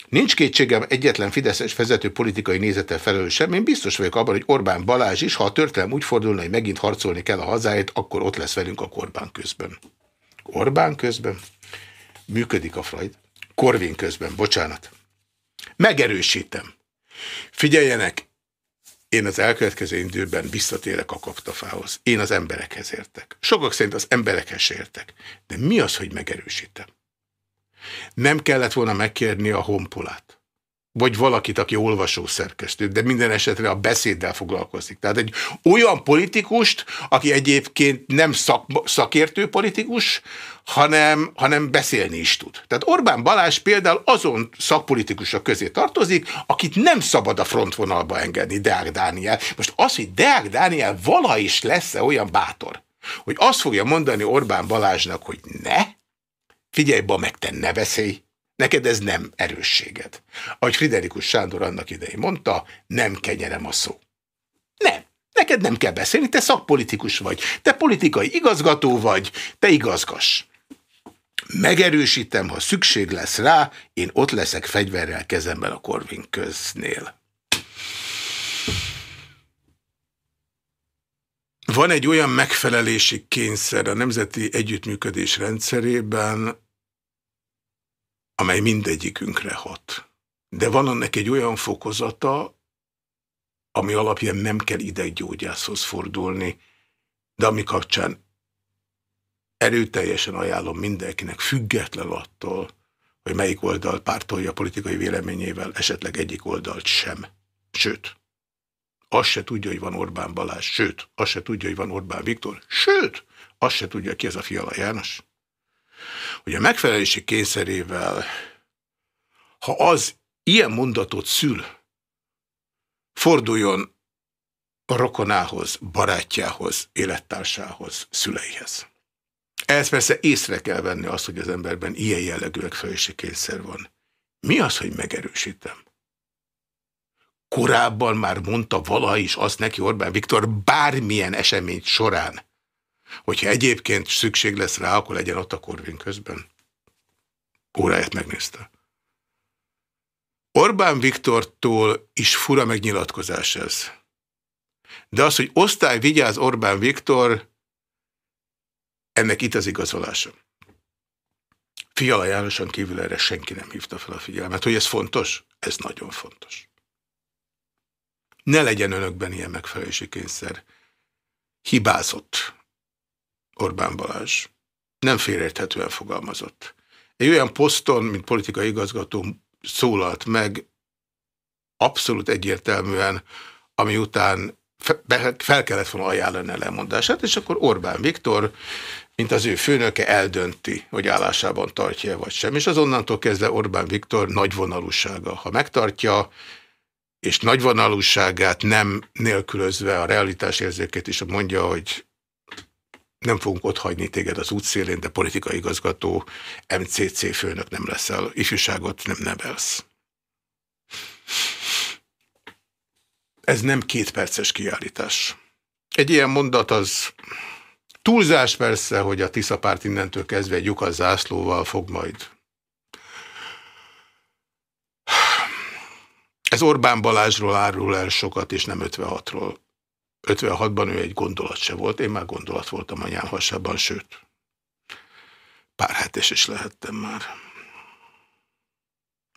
Nincs kétségem egyetlen Fideszes vezető politikai nézete felől sem. Én biztos vagyok abban, hogy Orbán Balázs is, ha a történelem úgy fordulna, hogy megint harcolni kell a hazáért, akkor ott lesz velünk a Korbán közben. Orbán közben? Működik a Freud. Korvin közben, bocsánat. Megerősítem. Figyeljenek, én az elkövetkező időben visszatérek a kaptafához. Én az emberekhez értek. Sokak szerint az emberekhez értek. De mi az, hogy megerősítem? Nem kellett volna megkérni a honpolát. Vagy valakit, aki olvasó szerkesztő, de minden esetre a beszéddel foglalkozik. Tehát egy olyan politikust, aki egyébként nem szak, szakértő politikus, hanem, hanem beszélni is tud. Tehát Orbán Balázs például azon szakpolitikusok közé tartozik, akit nem szabad a frontvonalba engedni, Deák Dániel. Most az, hogy Deák Dániel vala is lesz-e olyan bátor, hogy azt fogja mondani Orbán Balázsnak, hogy ne, Figyelj, ba meg te ne veszély, neked ez nem erősséged. Ahogy Friderikus Sándor annak idején mondta, nem kenyerem a szó. Nem. Neked nem kell beszélni, te szakpolitikus vagy, te politikai igazgató vagy, te igazgass. Megerősítem, ha szükség lesz rá, én ott leszek fegyverrel kezemben a Korvin köznél. Van egy olyan megfelelési kényszer a nemzeti együttműködés rendszerében, amely mindegyikünkre hat. De van annak egy olyan fokozata, ami alapján nem kell ideggyógyászhoz fordulni, de ami kapcsán erőteljesen ajánlom mindenkinek, független attól, hogy melyik oldal pártolja politikai véleményével, esetleg egyik oldalt sem. Sőt, azt se tudja, hogy van Orbán Balázs, sőt, azt se tudja, hogy van Orbán Viktor, sőt, azt se tudja, ki ez a Fiala János hogy a megfelelési kényszerével, ha az ilyen mondatot szül, forduljon a rokonához, barátjához, élettársához, szüleihez. Ehhez persze észre kell venni azt, hogy az emberben ilyen jellegű megfelelési kényszer van. Mi az, hogy megerősítem? Korábban már mondta valaha is azt neki Orbán Viktor bármilyen esemény során, Hogyha egyébként szükség lesz rá, akkor legyen ott a Korvin közben. Óráját megnézte. Orbán Viktortól is fura megnyilatkozás ez. De az, hogy osztály vigyáz Orbán Viktor, ennek itt az igazolása. Fiala Jánoson kívül erre senki nem hívta fel a figyelmet. Hogy ez fontos? Ez nagyon fontos. Ne legyen önökben ilyen megfelelési kényszer. hibázott Orbán Balázs. Nem félérthetően fogalmazott. Egy olyan poszton, mint politikai igazgató szólalt meg abszolút egyértelműen, ami után fel kellett volna ajánlani a lemondását, és akkor Orbán Viktor, mint az ő főnöke eldönti, hogy állásában tartja vagy sem. És azonnantól kezdve Orbán Viktor nagyvonalúsága. Ha megtartja, és nagyvonalúságát nem nélkülözve a realitás érzékét is mondja, hogy nem fogunk ott hagyni téged az útszélén, de politikai igazgató, MCC főnök nem leszel, ifjúságot nem nevelsz. Ez nem két perces kiállítás. Egy ilyen mondat az túlzás persze, hogy a Tisza párt innentől kezdve egy lyukas zászlóval fog majd. Ez Orbán Balázsról árul el sokat, és nem 56-ról. 56-ban ő egy gondolat se volt, én már gondolat voltam anyám hasában, sőt, pár hetes is lehettem már.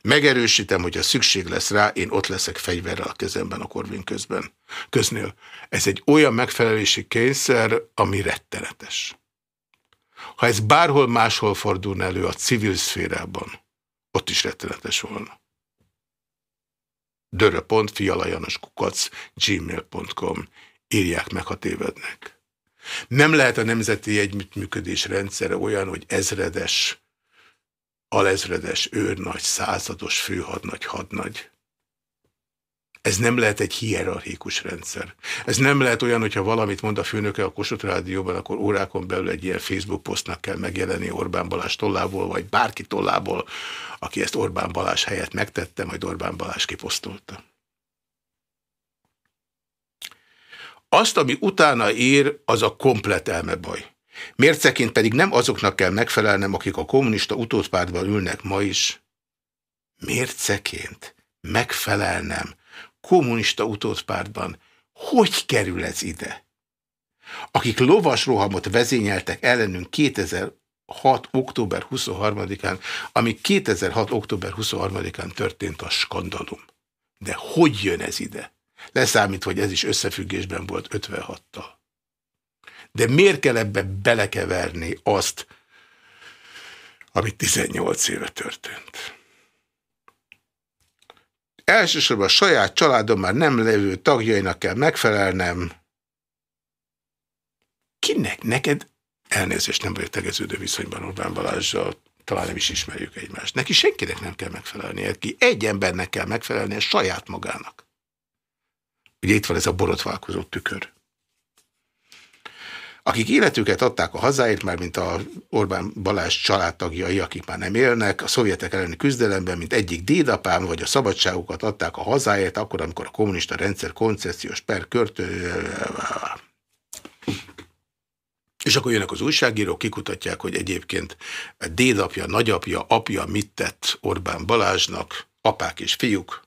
Megerősítem, hogy ha szükség lesz rá, én ott leszek fegyverrel a kezemben a Korvin közben. Köznél. Ez egy olyan megfelelési kényszer, ami rettenetes. Ha ez bárhol máshol fordulna elő a civil szférában, ott is rettenetes volna. dörö.fialajanoskukac gmail.com írják meg, ha tévednek. Nem lehet a nemzeti együttműködés rendszere olyan, hogy ezredes, alezredes, őrnagy, százados, főhadnagy, hadnagy. Ez nem lehet egy hierarchikus rendszer. Ez nem lehet olyan, hogyha valamit mond a főnöke a Kossuth Rádióban, akkor órákon belül egy ilyen Facebook posztnak kell megjelenni Orbán Balázs tollából, vagy bárki tollából, aki ezt Orbán Balázs helyett megtette, majd Orbán Balázs kiposztolta. Azt, ami utána ír, az a komplet elmebaj. Mérceként pedig nem azoknak kell megfelelnem, akik a kommunista utódpártban ülnek ma is. Mérceként megfelelnem kommunista utódpártban. Hogy kerül ez ide? Akik lovas rohamot vezényeltek ellenünk 2006. október 23-án, ami 2006. október 23-án történt a skandalum. De hogy jön ez ide? Leszámít, hogy ez is összefüggésben volt 56-tal. De miért kell ebbe belekeverni azt, ami 18 éve történt? Elsősorban a saját családom már nem levő tagjainak kell megfelelnem. Kinek? Neked? Elnézést, nem vagyok tegeződő viszonyban Orbán Balázsjal, talán nem is ismerjük egymást. Neki senkinek nem kell megfelelnie, ki egy embernek kell megfelelnie saját magának. Ugye itt van ez a borotválkozó tükör. Akik életüket adták a hazáért, már mint a Orbán Balázs családtagjai, akik már nem élnek, a szovjetek elleni küzdelemben, mint egyik dédapám, vagy a szabadságokat adták a hazáért, akkor, amikor a kommunista rendszer koncesziós per körtő... És akkor jönnek az újságírók, kikutatják, hogy egyébként dédapja, nagyapja, apja mit tett Orbán Balázsnak, apák és fiúk,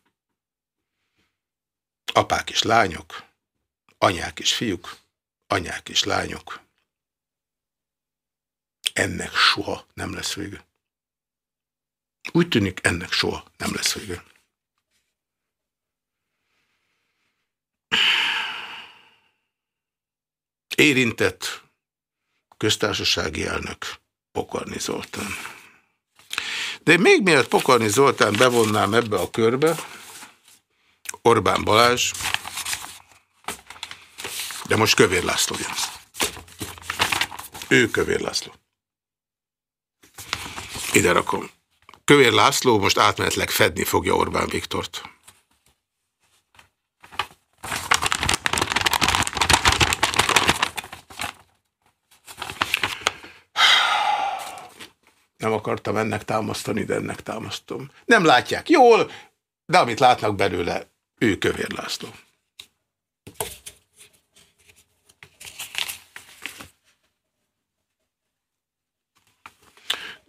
Apák és lányok, anyák és fiúk, anyák és lányok. Ennek soha nem lesz vége. Úgy tűnik, ennek soha nem lesz vége. Érintett köztársasági elnök Pokarni Zoltán. De még mielőtt Pokarni Zoltán bevonnám ebbe a körbe, Orbán Balázs, de most Kövér László jön. Ő Kövér László. Ide rakom. Kövér László most átmenetleg fedni fogja Orbán Viktort. Nem akartam ennek támasztani, de ennek támasztom. Nem látják jól, de amit látnak belőle, ő Kövér László.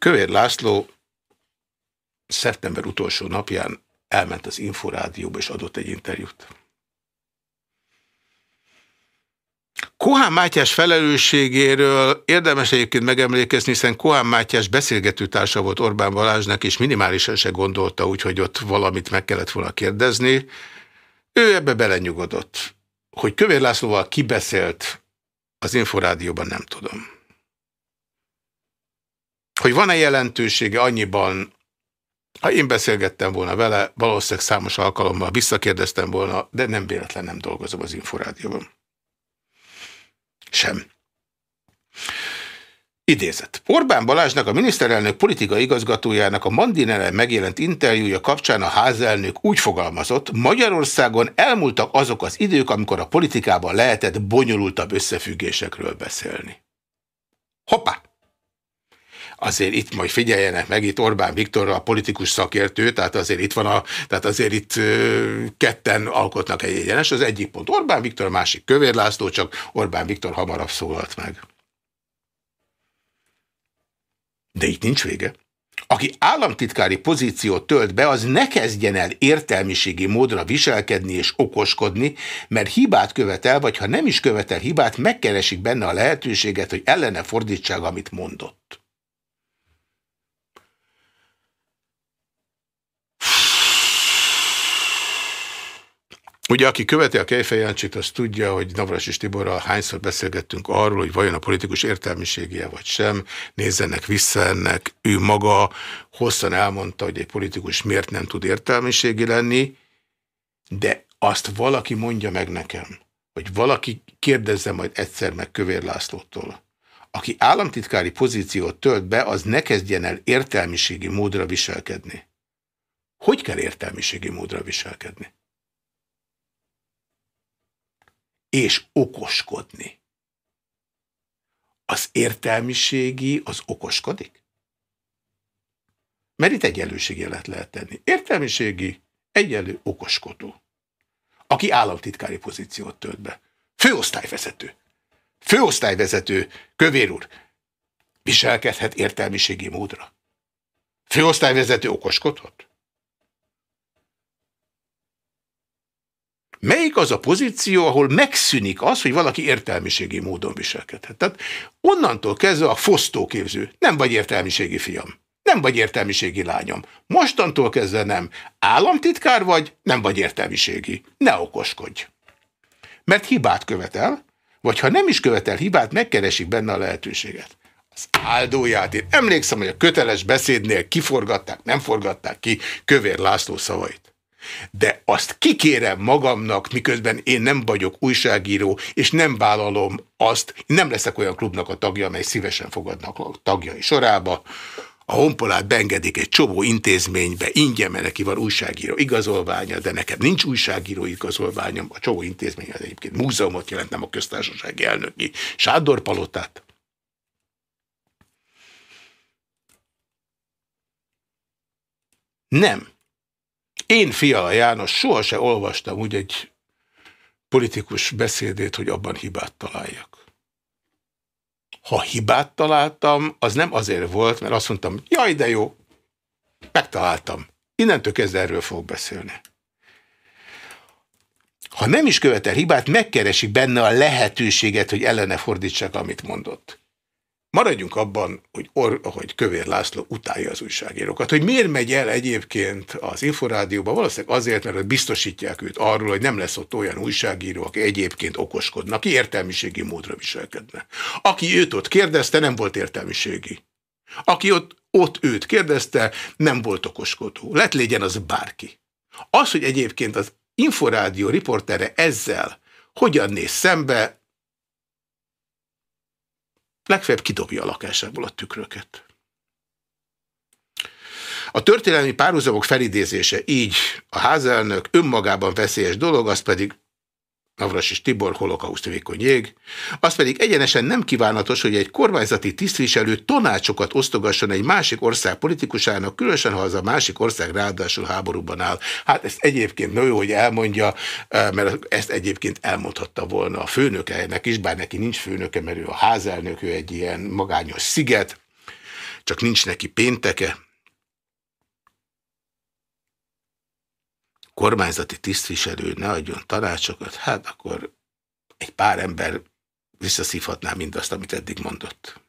Kövér László szeptember utolsó napján elment az Inforádióba és adott egy interjút. Kohán Mátyás felelősségéről érdemes egyébként megemlékezni, hiszen Kohán Mátyás beszélgetőtársa volt Orbán Balázsnak, és minimálisan se gondolta úgy, hogy ott valamit meg kellett volna kérdezni. Ő ebbe belenyugodott. Hogy Kövér Lászlóval kibeszélt, az Inforádióban nem tudom. Hogy van-e jelentősége annyiban, ha én beszélgettem volna vele, valószínűleg számos alkalommal visszakérdeztem volna, de nem véletlen nem dolgozom az Inforádióban. Sem. Idézet. Orbán Balázsnak, a miniszterelnök politikai igazgatójának a Mandinele megjelent interjúja kapcsán a házelnök úgy fogalmazott, Magyarországon elmúltak azok az idők, amikor a politikában lehetett bonyolultabb összefüggésekről beszélni. Hoppá! Azért itt majd figyeljenek meg, itt Orbán Viktor a politikus szakértő, tehát azért itt van a, tehát azért itt ketten alkotnak egy egyenes. Az egyik pont Orbán Viktor, a másik Kövér László, csak Orbán Viktor hamarabb szólalt meg. De itt nincs vége. Aki államtitkári pozíciót tölt be, az ne kezdjen el értelmiségi módra viselkedni és okoskodni, mert hibát követel, vagy ha nem is követel hibát, megkeresik benne a lehetőséget, hogy ellene fordítsák, amit mondott. Ugye, aki követi a Kejfejancsit, az tudja, hogy Navras és Tiborral hányszor beszélgettünk arról, hogy vajon a politikus értelmiségéje vagy sem, nézzenek vissza ennek. Ő maga hosszan elmondta, hogy egy politikus miért nem tud értelmiségi lenni, de azt valaki mondja meg nekem, hogy valaki kérdezze majd egyszer meg Kövér Lászlótól. Aki államtitkári pozíciót tölt be, az ne kezdjen el értelmiségi módra viselkedni. Hogy kell értelmiségi módra viselkedni? És okoskodni. Az értelmiségi az okoskodik? Mert itt egyenlőségjelet lehet tenni. Értelmiségi, egyenlő okoskodó. Aki államtitkári pozíciót tölt be. Főosztályvezető. Főosztályvezető, kövér úr, viselkedhet értelmiségi módra. Főosztályvezető okoskodhat? Melyik az a pozíció, ahol megszűnik az, hogy valaki értelmiségi módon viselkedhet? Tehát onnantól kezdve a fosztóképző. Nem vagy értelmiségi fiam. Nem vagy értelmiségi lányom. Mostantól kezdve nem. Államtitkár vagy, nem vagy értelmiségi. Ne okoskodj. Mert hibát követel, vagy ha nem is követel hibát, megkeresik benne a lehetőséget. Az áldóját. Én emlékszem, hogy a köteles beszédnél kiforgatták, nem forgatták ki Kövér László szavait. De azt kikérem magamnak, miközben én nem vagyok újságíró, és nem vállalom azt, nem leszek olyan klubnak a tagja, amely szívesen fogadnak a tagjai sorába, a honpolát beengedik egy csomó intézménybe, ingyen, mert neki van újságíró igazolványa, de nekem nincs újságíró igazolványom, a csomó intézmény az egyébként múzeumot jelent, nem a köztársasági elnöki sádorpalotát. Nem. Én, Fiala János, sohasem olvastam úgy egy politikus beszédét, hogy abban hibát találjak. Ha hibát találtam, az nem azért volt, mert azt mondtam, jaj, de jó, megtaláltam. Innentől kezdve erről fogok beszélni. Ha nem is követel hibát, megkeresik benne a lehetőséget, hogy ellene fordítsák, amit mondott. Maradjunk abban, hogy, Or, hogy Kövér László utálja az újságírókat. Hogy miért megy el egyébként az Inforádióba? Valószínűleg azért, mert biztosítják őt arról, hogy nem lesz ott olyan újságíró, aki egyébként okoskodna, aki értelmiségi módra viselkedne. Aki őt ott kérdezte, nem volt értelmiségi. Aki ott, ott őt kérdezte, nem volt okoskodó. Lett legyen az bárki. Az, hogy egyébként az Inforádió riportere ezzel hogyan néz szembe, legfeljebb kidobja a lakásából a tükröket. A történelmi párhuzamok felidézése így a házelnök önmagában veszélyes dolog, az pedig Navras és Tibor holokauszt vékony jég, az pedig egyenesen nem kívánatos, hogy egy kormányzati tisztviselő tanácsokat osztogasson egy másik ország politikusának, különösen ha az a másik ország ráadásul háborúban áll. Hát ezt egyébként nő, hogy elmondja, mert ezt egyébként elmondhatta volna a főnökeinek is, bár neki nincs főnöke, mert ő a házelnök, ő egy ilyen magányos sziget, csak nincs neki pénteke, kormányzati tisztviselő ne adjon tanácsokat, hát akkor egy pár ember visszaszívhatná mindazt, amit eddig mondott.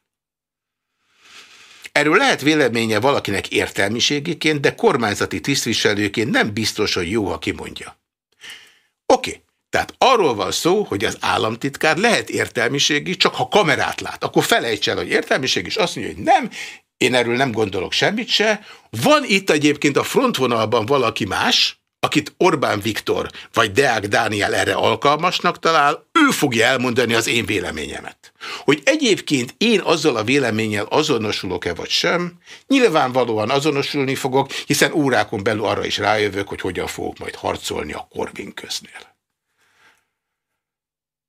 Erről lehet véleménye valakinek értelmiségiként, de kormányzati tisztviselőként nem biztos, hogy jó, ha kimondja. Oké. Tehát arról van szó, hogy az államtitkár lehet értelmiségi, csak ha kamerát lát, akkor felejts el, hogy értelmiség, és azt mondja, hogy nem, én erről nem gondolok semmit se. Van itt egyébként a frontvonalban valaki más, akit Orbán Viktor vagy Deák Dániel erre alkalmasnak talál, ő fogja elmondani az én véleményemet. Hogy egyébként én azzal a véleménnyel azonosulok-e vagy sem, nyilvánvalóan azonosulni fogok, hiszen órákon belül arra is rájövök, hogy hogyan fogok majd harcolni a Korvin köznél.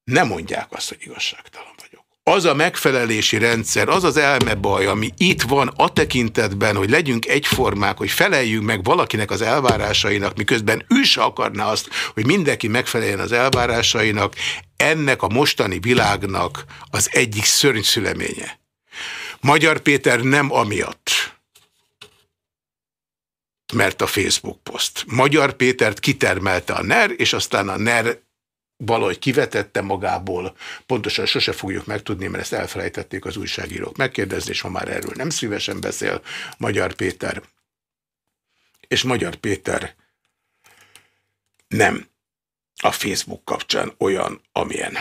Nem mondják azt, hogy igazságtalan az a megfelelési rendszer, az az elmebaj, ami itt van a tekintetben, hogy legyünk egyformák, hogy feleljünk meg valakinek az elvárásainak, miközben ő se akarná azt, hogy mindenki megfeleljen az elvárásainak, ennek a mostani világnak az egyik szörnyszüleménye. Magyar Péter nem amiatt, mert a Facebook poszt. Magyar Pétert kitermelte a NER, és aztán a NER valahogy kivetette magából, pontosan sose fogjuk megtudni, mert ezt elfelejtették az újságírók megkérdezni, és ma már erről nem szívesen beszél Magyar Péter. És Magyar Péter nem a Facebook kapcsán olyan, amilyen.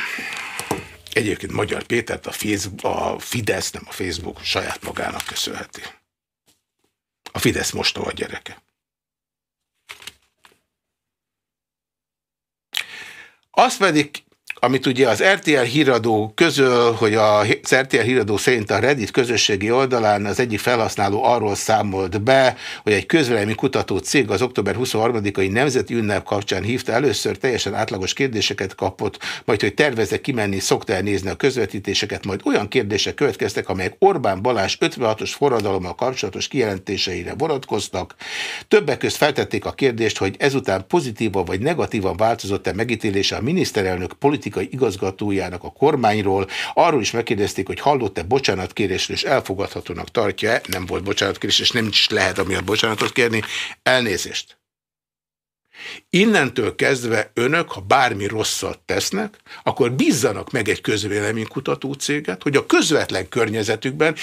Egyébként Magyar Pétert a, Facebook, a Fidesz, nem a Facebook saját magának köszönheti. A Fidesz mostoha gyereke. Azt pedig amit ugye az RTL híradó közöl, hogy az RTL híradó szerint a Reddit közösségi oldalán az egyik felhasználó arról számolt be, hogy egy közvélemény kutató cég az október 23-ai nemzeti ünnep kapcsán hívta először teljesen átlagos kérdéseket kapott, majd hogy tervezek kimenni, szokta elnézni a közvetítéseket, majd olyan kérdések következtek, amelyek Orbán Balázs 56-os forradalommal kapcsolatos kijelentéseire vonatkoztak. Többek közt feltették a kérdést, hogy ezután pozitívan vagy negatívan változott-e megítélése a miniszterelnök politikai politikai igazgatójának a kormányról. Arról is megkérdezték, hogy hallott-e bocsánatkérésről, és elfogadhatónak tartja-e. Nem volt bocsánatkérés, és nem is lehet amiatt bocsánatot kérni. Elnézést. Innentől kezdve önök, ha bármi rosszat tesznek, akkor bízzanak meg egy közvéleménykutató céget, hogy a közvetlen környezetükben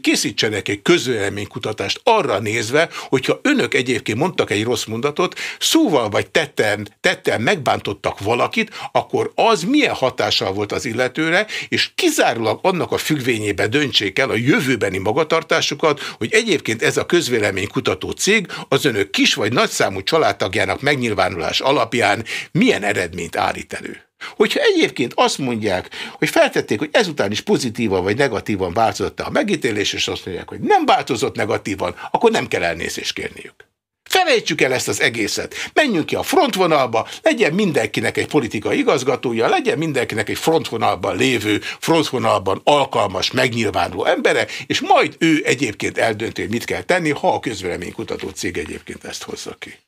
készítsenek egy közvéleménykutatást arra nézve, hogyha önök egyébként mondtak egy rossz mondatot, szóval vagy tetten, tetten megbántottak valakit, akkor az milyen hatással volt az illetőre, és kizárólag annak a függvényébe döntsék el a jövőbeni magatartásukat, hogy egyébként ez a közvéleménykutató cég az önök kis vagy nagyszámú családtagjának megnyilvánulás alapján milyen eredményt állít elő. Hogyha egyébként azt mondják, hogy feltették, hogy ezután is pozitívan vagy negatívan változott a megítélés, és azt mondják, hogy nem változott negatívan, akkor nem kell elnézést kérniük. Felejtsük el ezt az egészet. Menjünk ki a frontvonalba, legyen mindenkinek egy politikai igazgatója, legyen mindenkinek egy frontvonalban lévő, frontvonalban alkalmas, megnyilvánuló embere, és majd ő egyébként eldönti, hogy mit kell tenni, ha a közvéleménykutató cég egyébként ezt hozza ki.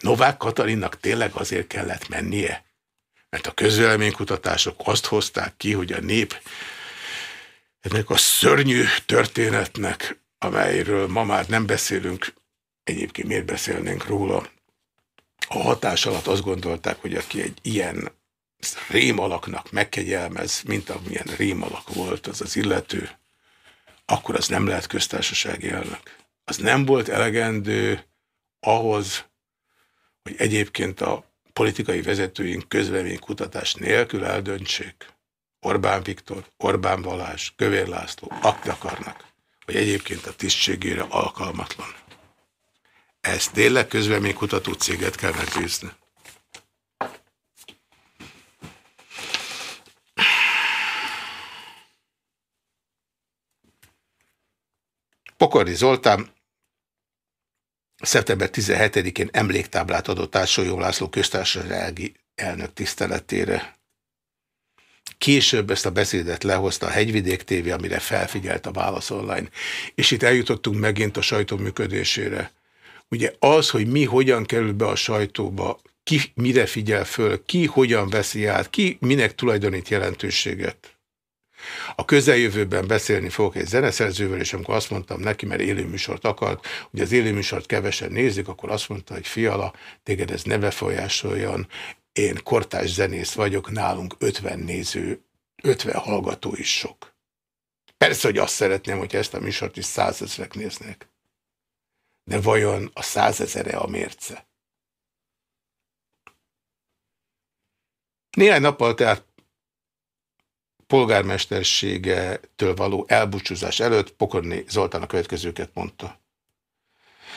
Novák Katalinnak tényleg azért kellett mennie? Mert a közvéleménykutatások azt hozták ki, hogy a nép ennek a szörnyű történetnek, amelyről ma már nem beszélünk, egyébként miért beszélnénk róla, a hatás alatt azt gondolták, hogy aki egy ilyen rémalaknak megkegyelmez, mint amilyen rémalak volt az az illető, akkor az nem lehet köztársasági elnök. Az nem volt elegendő ahhoz, hogy egyébként a politikai vezetőink közleménykutatás nélkül eldöntsék, Orbán Viktor, Orbán Balázs, Kövér László, akit akarnak, hogy egyébként a tisztségére alkalmatlan. Ezt tényleg közleménykutató céget kell megbízni. Pokorni Zoltán szeptember 17-én emléktáblát adott át Solyó László köztársasági elnök tiszteletére. Később ezt a beszédet lehozta a Hegyvidék TV, amire felfigyelt a Válasz Online. És itt eljutottunk megint a sajtó működésére. Ugye az, hogy mi hogyan kerül be a sajtóba, ki mire figyel föl, ki hogyan veszi át, ki minek tulajdonít jelentőséget. A közeljövőben beszélni fogok egy zeneszerzővel, és amikor azt mondtam neki, mert élőműsort akart, hogy az élőműsort kevesen nézik, akkor azt mondta, hogy fiala, téged ez ne befolyásoljon, én kortás zenész vagyok, nálunk 50 néző, 50 hallgató is sok. Persze, hogy azt szeretném, hogy ezt a műsort is százezrek néznek. De vajon a százezere a mérce? Néhány nappal tehát polgármesterségetől való elbúcsúzás előtt Pokorni Zoltán a következőket mondta.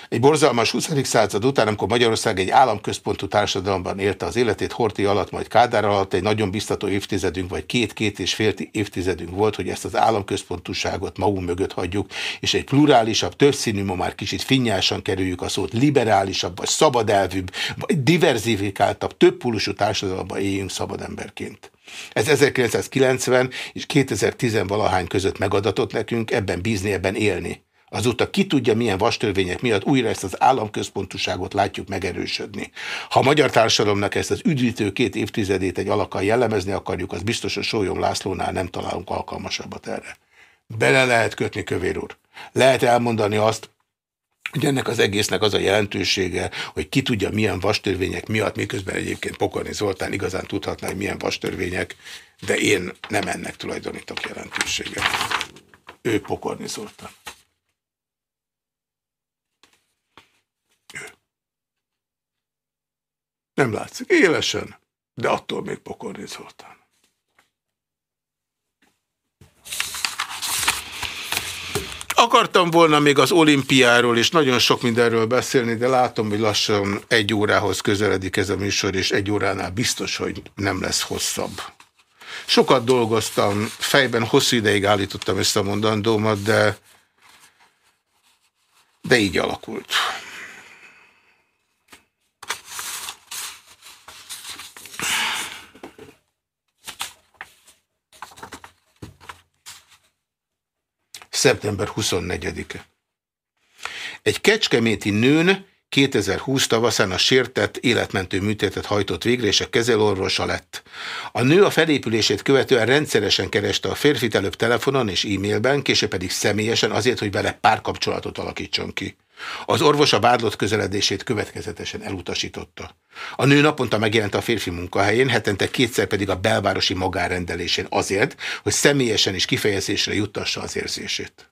Egy borzalmas 20. század után, amikor Magyarország egy államközpontú társadalomban élte az életét Horti alatt, majd Kádár alatt, egy nagyon biztató évtizedünk, vagy két-két és fél évtizedünk volt, hogy ezt az államközpontúságot magunk mögött hagyjuk, és egy plurálisabb, többszínű, ma már kicsit finnyásan kerüljük a szót, liberálisabb, vagy szabadelvűbb, vagy diverzifikáltabb, többpólusú társadalomban éljünk szabad emberként. Ez 1990 és 2010 valahány között megadatott nekünk, ebben bízni, ebben élni. Azóta ki tudja, milyen vastörvények miatt újra ezt az államközpontúságot látjuk megerősödni. Ha a magyar társadalomnak ezt az üdvítő két évtizedét egy alakkal jellemezni akarjuk, az biztos, hogy Sólyom Lászlónál nem találunk alkalmasabbat erre. Bele lehet kötni, kövér úr. Lehet elmondani azt, hogy ennek az egésznek az a jelentősége, hogy ki tudja milyen vastörvények miatt, miközben egyébként Pokorni Zoltán igazán tudhatná, hogy milyen vastörvények, de én nem ennek tulajdonítok jelentőséget. Ő Pokorni Zoltán. Nem látszik élesen, de attól még pokorni Zoltán. Akartam volna még az olimpiáról és nagyon sok mindenről beszélni, de látom, hogy lassan egy órához közeledik ez a műsor, és egy óránál biztos, hogy nem lesz hosszabb. Sokat dolgoztam, fejben hosszú ideig állítottam össze a mondandómat, de, de így alakult. Szeptember 24-e. Egy kecskeméti nőn 2020 tavaszán a sértett életmentő műtétet hajtott végre, és a kezelorvosa lett. A nő a felépülését követően rendszeresen kereste a férfit előbb telefonon és e-mailben, később pedig személyesen azért, hogy vele párkapcsolatot alakítson ki. Az orvos a vádlott közeledését következetesen elutasította. A nő naponta megjelent a férfi munkahelyén, hetente kétszer pedig a belvárosi magánrendelésén azért, hogy személyesen is kifejezésre juttassa az érzését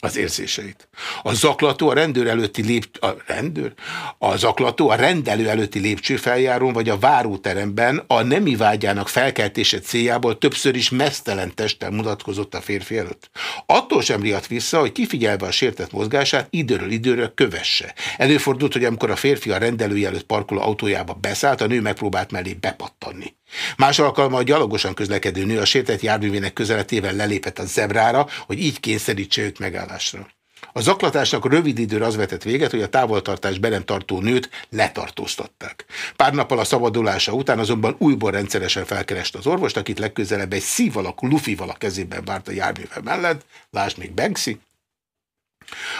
az érzéseit. A zaklató a rendőr előtti lép... A rendőr? A zaklató a rendelő előtti lépcsőfeljárón vagy a váróteremben a nemi vágyának felkeltése céljából többször is mesztelen testtel mutatkozott a férfi előtt. Attól sem riadt vissza, hogy kifigyelve a sértett mozgását időről időre kövesse. Előfordult, hogy amikor a férfi a rendelő előtt parkoló autójába beszállt, a nő megpróbált mellé bepattanni. Más alkalommal a gyalogosan közlekedő nő a sértett járművének közeletével lelépett a zebrára, hogy így kényszerítse őt megállásra. A zaklatásnak rövid időre az vetett véget, hogy a távoltartás be tartó nőt letartóztatták. Pár nappal a szabadulása után azonban újból rendszeresen felkereste az orvost, akit legközelebb egy szív alakú lufival a kezében várt a járműve mellett, lásd még Banksy,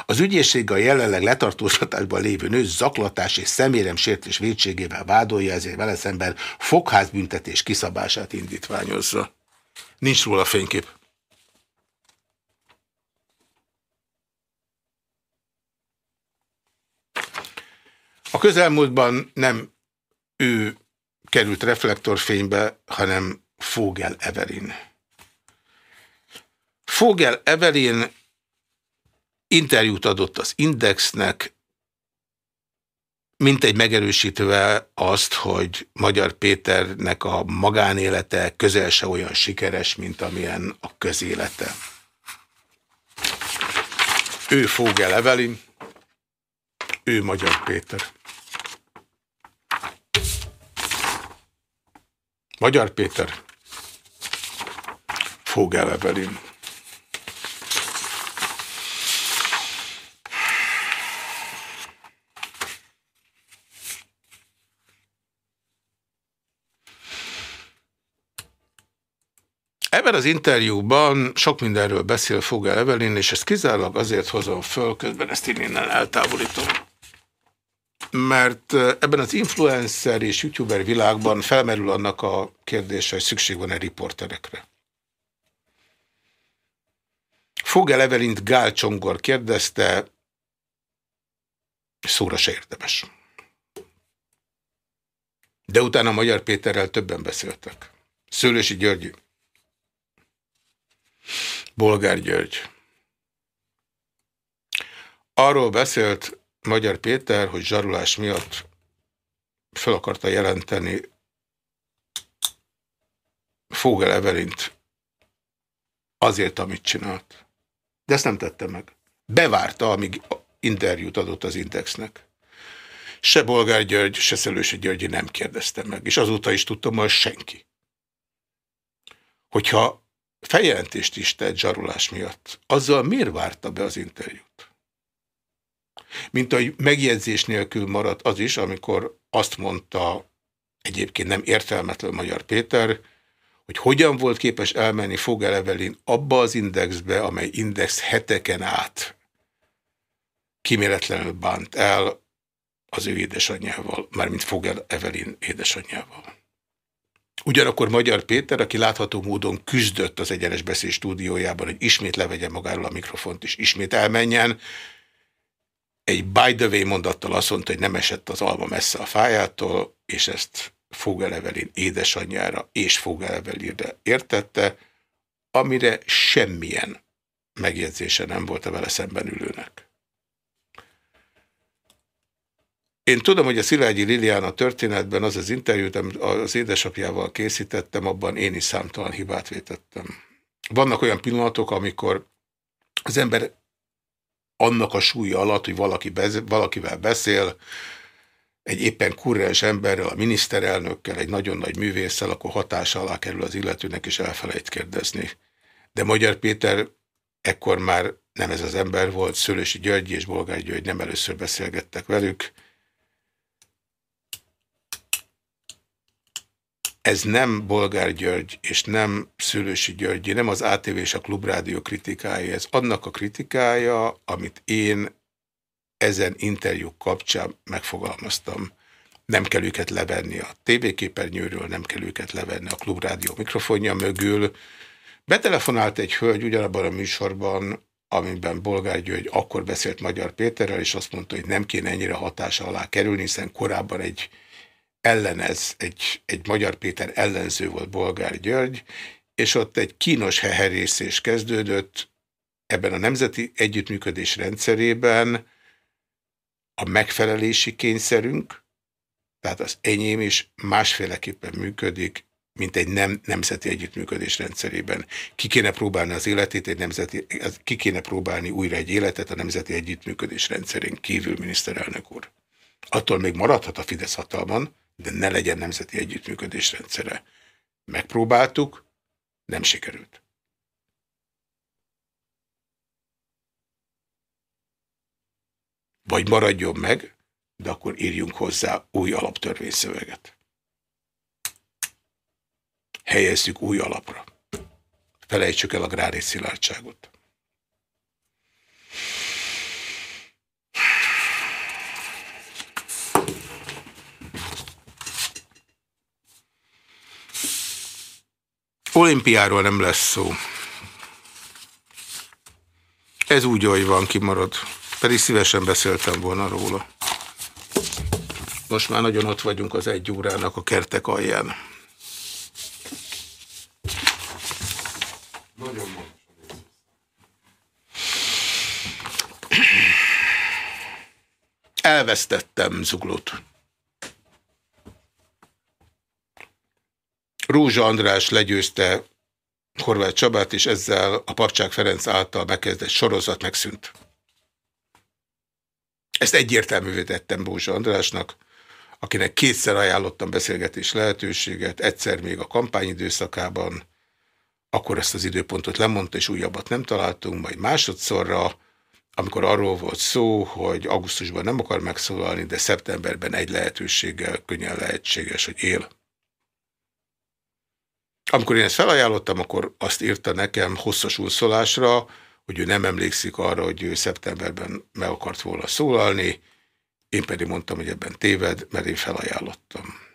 az ügyészség a jelenleg letartóztatásban lévő nő zaklatás és szeméremsértés védségével vádolja, ezért vele szemben fogházbüntetés kiszabását indítványozza. Nincs róla fénykép. A közelmúltban nem ő került reflektorfénybe, hanem Fogel Evelyn. Fogel Evelyn interjút adott az Indexnek, mint egy megerősítve azt, hogy Magyar Péternek a magánélete közel se olyan sikeres, mint amilyen a közélete. Ő Fogel Evelyn, ő Magyar Péter. Magyar Péter, Fogel Evelyn. Ebben az interjúban sok mindenről beszél Fogel Evelyn, és ezt kizárólag azért hozom föl, közben ezt én innen eltávolítom. Mert ebben az influencer és youtuber világban felmerül annak a kérdése, hogy szükség van-e riporterekre. Fogel Evelint Gál Csongor kérdezte, szóra se érdemes. De utána Magyar Péterrel többen beszéltek. Szőlősi György Bolgár György. Arról beszélt Magyar Péter, hogy zsarulás miatt fel akarta jelenteni Fogel Evelint azért, amit csinált. De ezt nem tette meg. Bevárta, amíg interjút adott az Indexnek. Se Bolgár György, se Szelősi Györgyi nem kérdezte meg, és azóta is tudtam, hogy senki. Hogyha feljelentést is tett zsarulás miatt, azzal miért várta be az interjút? Mint ahogy megjegyzés nélkül maradt az is, amikor azt mondta egyébként nem értelmetlen Magyar Péter, hogy hogyan volt képes elmenni Fogel Evelin abba az indexbe, amely index heteken át kiméletlenül bánt el az ő édesanyjával, mármint Fogel Evelin édesanyjával. Ugyanakkor Magyar Péter, aki látható módon küzdött az egyenes beszél stúdiójában, hogy ismét levegye magáról a mikrofont, és ismét elmenjen, egy by the way mondattal azt mondta, hogy nem esett az alma messze a fájától, és ezt Fogel Evelin édesanyjára és Fogel Evelinre értette, amire semmilyen megjegyzése nem volt a vele szemben ülőnek. Én tudom, hogy a Szilágyi Liliana történetben az az interjút, amit az édesapjával készítettem, abban én is számtalan hibát vétettem. Vannak olyan pillanatok, amikor az ember annak a súlya alatt, hogy valaki valakivel beszél, egy éppen kurrens emberrel, a miniszterelnökkel, egy nagyon nagy művésszel, akkor hatása alá kerül az illetőnek, és elfelejt kérdezni. De Magyar Péter ekkor már nem ez az ember volt, Szőlősi György és Bolgár György nem először beszélgettek velük, ez nem Bolgár György, és nem Szülősi György, nem az ATV és a Klubrádió kritikája, ez annak a kritikája, amit én ezen interjúk kapcsán megfogalmaztam. Nem kell őket levenni a tévéképernyőről, nem kell őket levenni a Klubrádió mikrofonja mögül. Betelefonált egy hölgy ugyanabban a műsorban, amiben Bolgár György akkor beszélt Magyar Péterrel, és azt mondta, hogy nem kéne ennyire hatása alá kerülni, hiszen korábban egy ellenez, egy, egy Magyar Péter ellenző volt Bolgár György, és ott egy kínos heherészés kezdődött ebben a nemzeti együttműködés rendszerében a megfelelési kényszerünk, tehát az enyém is másféleképpen működik, mint egy nem, nemzeti együttműködés rendszerében. Ki kéne próbálni az életét, egy nemzeti, ki kéne próbálni újra egy életet a nemzeti együttműködés rendszerén kívül, miniszterelnök úr. Attól még maradhat a Fidesz hatalman, de ne legyen nemzeti együttműködés rendszere. Megpróbáltuk, nem sikerült. Vagy maradjon meg, de akkor írjunk hozzá új alaptörvényszöveget. Helyezzük új alapra. Felejtsük el a grári szilárdságot. Olimpiáról nem lesz szó. Ez úgy, ahogy van, kimarad. Pedig szívesen beszéltem volna róla. Most már nagyon ott vagyunk az egy órának a kertek alján. Nagyon Elvesztettem zuglót. Rózsa András legyőzte Horváth Csabát, és ezzel a Papcsák Ferenc által megkezdett sorozat megszűnt. Ezt egyértelművé tettem Rózsa Andrásnak, akinek kétszer ajánlottam beszélgetés lehetőséget, egyszer még a kampányidőszakában, akkor ezt az időpontot lemondta, és újabbat nem találtunk, majd másodszorra, amikor arról volt szó, hogy augusztusban nem akar megszólalni, de szeptemberben egy lehetőséggel könnyen lehetséges, hogy él. Amikor én ezt felajánlottam, akkor azt írta nekem hosszas úszolásra, hogy ő nem emlékszik arra, hogy ő szeptemberben meg akart volna szólalni, én pedig mondtam, hogy ebben téved, mert én felajánlottam.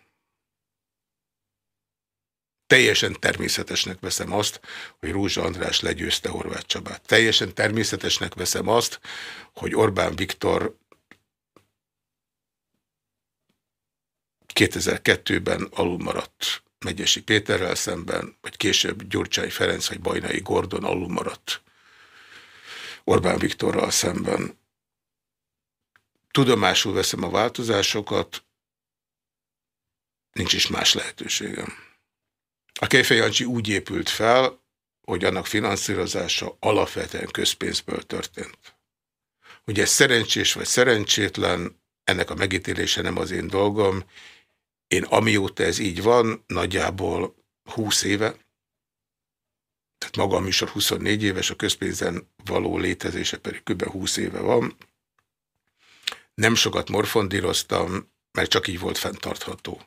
Teljesen természetesnek veszem azt, hogy Rózsa András legyőzte Horváth Csabát. Teljesen természetesnek veszem azt, hogy Orbán Viktor 2002-ben alul maradt Megyesi Péterrel szemben, vagy később Gyurcsány Ferenc vagy Bajnai Gordon alul maradt Orbán Viktorral szemben. Tudomásul veszem a változásokat, nincs is más lehetőségem. A Kejfej Jancsi úgy épült fel, hogy annak finanszírozása alapvetően közpénzből történt. Hogy ez szerencsés vagy szerencsétlen, ennek a megítélése nem az én dolgom. Én amióta ez így van, nagyjából 20 éve, tehát maga a műsor 24 éves, a közpénzen való létezése pedig kb. 20 éve van. Nem sokat morfondíroztam, mert csak így volt fenntartható.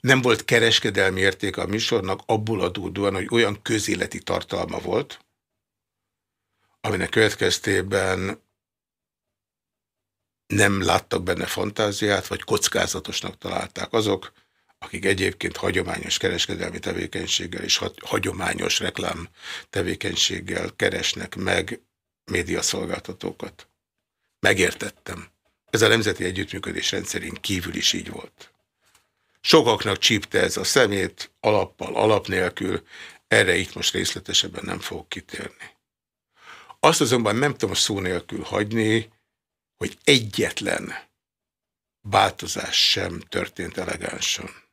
Nem volt kereskedelmi érték a műsornak abból adódóan, hogy olyan közéleti tartalma volt, aminek következtében nem láttak benne fantáziát, vagy kockázatosnak találták azok, akik egyébként hagyományos kereskedelmi tevékenységgel és hagyományos reklám tevékenységgel keresnek meg médiaszolgáltatókat. Megértettem. Ez a nemzeti együttműködés rendszerén kívül is így volt. Sokaknak csípte ez a szemét, alappal, alap nélkül, erre itt most részletesebben nem fogok kitérni. Azt azonban nem tudom szó nélkül hagyni, hogy egyetlen változás sem történt elegánsan.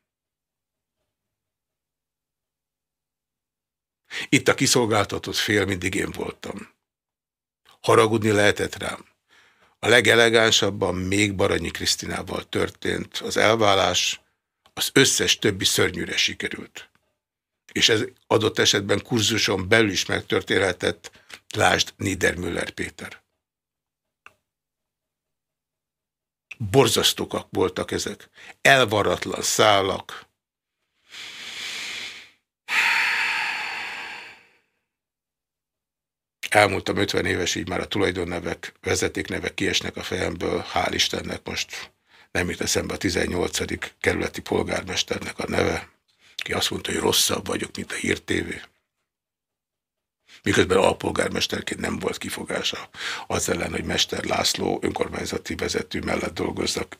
Itt a kiszolgáltatott fél mindig én voltam. Haragudni lehetett rám. A legelegánsabban még Baranyi Krisztinával történt az elválás, az összes többi szörnyűre sikerült. És ez adott esetben kurzuson belül is megtörténhetett, lásd Niedermüller Péter. Borzasztókak voltak ezek. Elvaratlan szálak, elmúltam 50 éves, így már a tulajdonnevek, vezetéknevek kiesnek a fejemből, hál' Istennek most nem jut eszembe a 18. kerületi polgármesternek a neve, ki azt mondta, hogy rosszabb vagyok, mint a Hír TV. Miközben alpolgármesterként nem volt kifogása az ellen, hogy Mester László önkormányzati vezető mellett dolgozzak,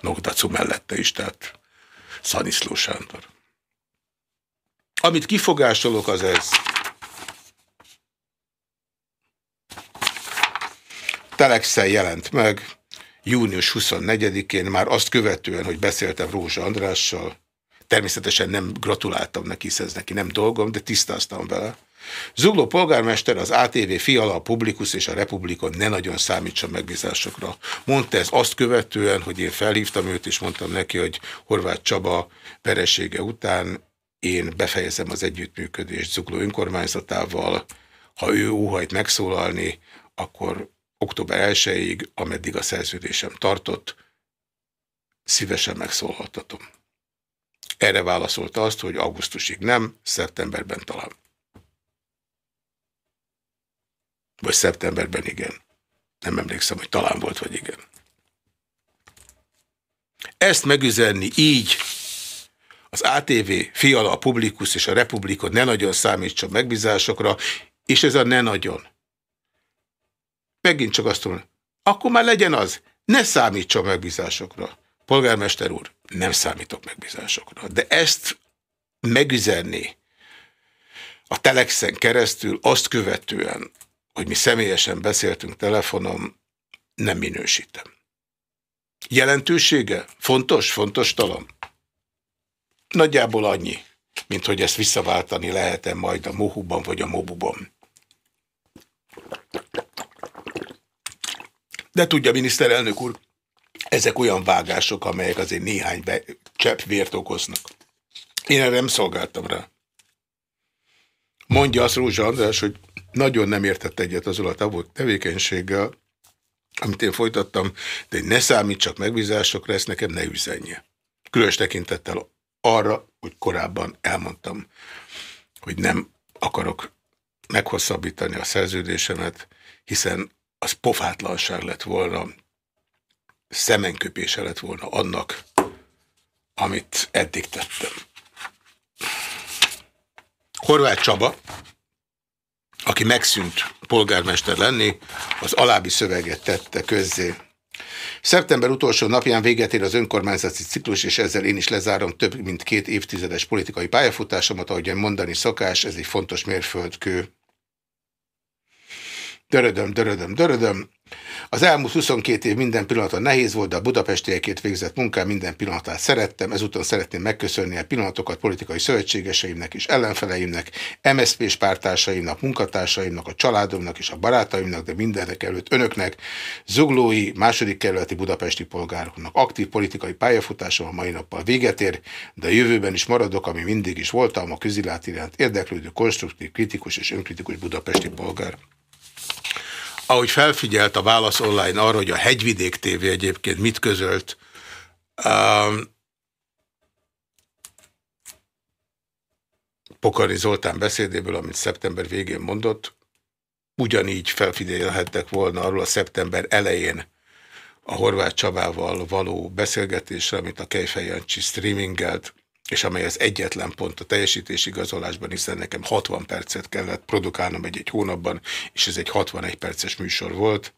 Nogdacu mellette is, tehát Szaniszló Sándor. Amit kifogásolok, az ez. Telexel jelent meg, június 24-én, már azt követően, hogy beszéltem Rózsa Andrással, természetesen nem gratuláltam neki, hisz ez neki nem dolgom, de tisztáztam vele. Zugló polgármester az ATV fiala, a Publikus és a Republikon ne nagyon számítson megbízásokra. Mondta ez azt követően, hogy én felhívtam őt, és mondtam neki, hogy Horváth Csaba veresége után én befejezem az együttműködést Zugló önkormányzatával. Ha ő óhajt megszólalni, akkor október 1-ig, ameddig a szerződésem tartott, szívesen megszólhaltatom. Erre válaszolta azt, hogy augusztusig nem, szeptemberben talán. Vagy szeptemberben igen. Nem emlékszem, hogy talán volt, vagy igen. Ezt megüzenni így, az ATV, Fiala, a Publikus és a Republikon ne nagyon számítson megbízásokra, és ez a ne nagyon. Megint csak azt mondom, akkor már legyen az, ne számítson megbízásokra. Polgármester úr, nem számítok megbízásokra. De ezt megüzenni a Telexen keresztül, azt követően, hogy mi személyesen beszéltünk telefonon, nem minősítem. Jelentősége? Fontos? Fontos talom? Nagyjából annyi, mint hogy ezt visszaváltani lehet-e majd a mohuban vagy a mobuban. De tudja, miniszterelnök úr, ezek olyan vágások, amelyek azért néhány csepp vért okoznak. Én erre nem szolgáltam rá. Mondja azt Rózsa András, hogy nagyon nem értett egyet azzal a tevékenységgel, amit én folytattam, de ne számít csak megbízásokra, ezt nekem ne üzenje. Különös tekintettel arra, hogy korábban elmondtam, hogy nem akarok meghosszabbítani a szerződésemet, hiszen az pofátlanság lett volna, szemenköpése lett volna annak, amit eddig tettem. Horváth Csaba, aki megszűnt polgármester lenni, az alábbi szöveget tette közzé. Szeptember utolsó napján véget ér az önkormányzati ciklus, és ezzel én is lezárom több mint két évtizedes politikai pályafutásomat, ahogyan mondani szokás, ez egy fontos mérföldkő Dörödöm, dörödöm, dörödöm. Az elmúlt 22 év minden pillanata nehéz volt, de a budapestiekért végzett munkám minden pillanatát szerettem. Ezúton szeretném megköszönni a pillanatokat politikai szövetségeseimnek és ellenfeleimnek, MSZP-s pártársaimnak, munkatársaimnak, a családomnak és a barátaimnak, de mindenek előtt önöknek, zuglói, második kerületi budapesti polgároknak. Aktív politikai pályafutásom a mai nappal véget ér, de a jövőben is maradok, ami mindig is voltam, a közilát iránt érdeklődő, konstruktív, kritikus és önkritikus budapesti polgár ahogy felfigyelt a Válasz Online arra, hogy a Hegyvidék TV egyébként mit közölt, um, Pokari Zoltán beszédéből, amit szeptember végén mondott, ugyanígy felfigyelhettek volna arról a szeptember elején a Horváth Csabával való beszélgetésre, amit a Kejfej Jancsi streamingelt, és amely az egyetlen pont a teljesítési igazolásban, hiszen nekem 60 percet kellett produkálnom egy-egy hónapban, és ez egy 61 perces műsor volt,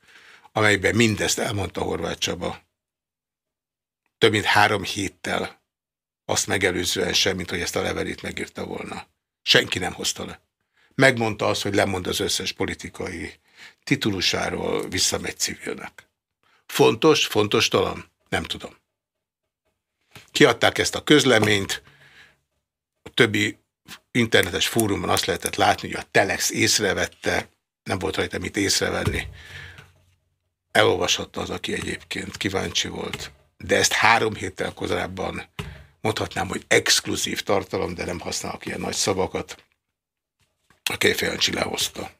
amelyben mindezt elmondta Horváth Csaba. Több mint három héttel azt megelőzően sem, mint hogy ezt a levelét megírta volna. Senki nem hozta le. Megmondta azt, hogy lemond az összes politikai titulusáról, visszamegy civilnek. Fontos, fontos talán? Nem tudom. Kiadták ezt a közleményt, a többi internetes fórumon azt lehetett látni, hogy a Telex észrevette, nem volt rajta mit észrevenni. Elolvashatta az, aki egyébként kíváncsi volt. De ezt három héttel korábban mondhatnám, hogy exkluzív tartalom, de nem használok ilyen nagy szavakat. A Kejfejancsi lehozta.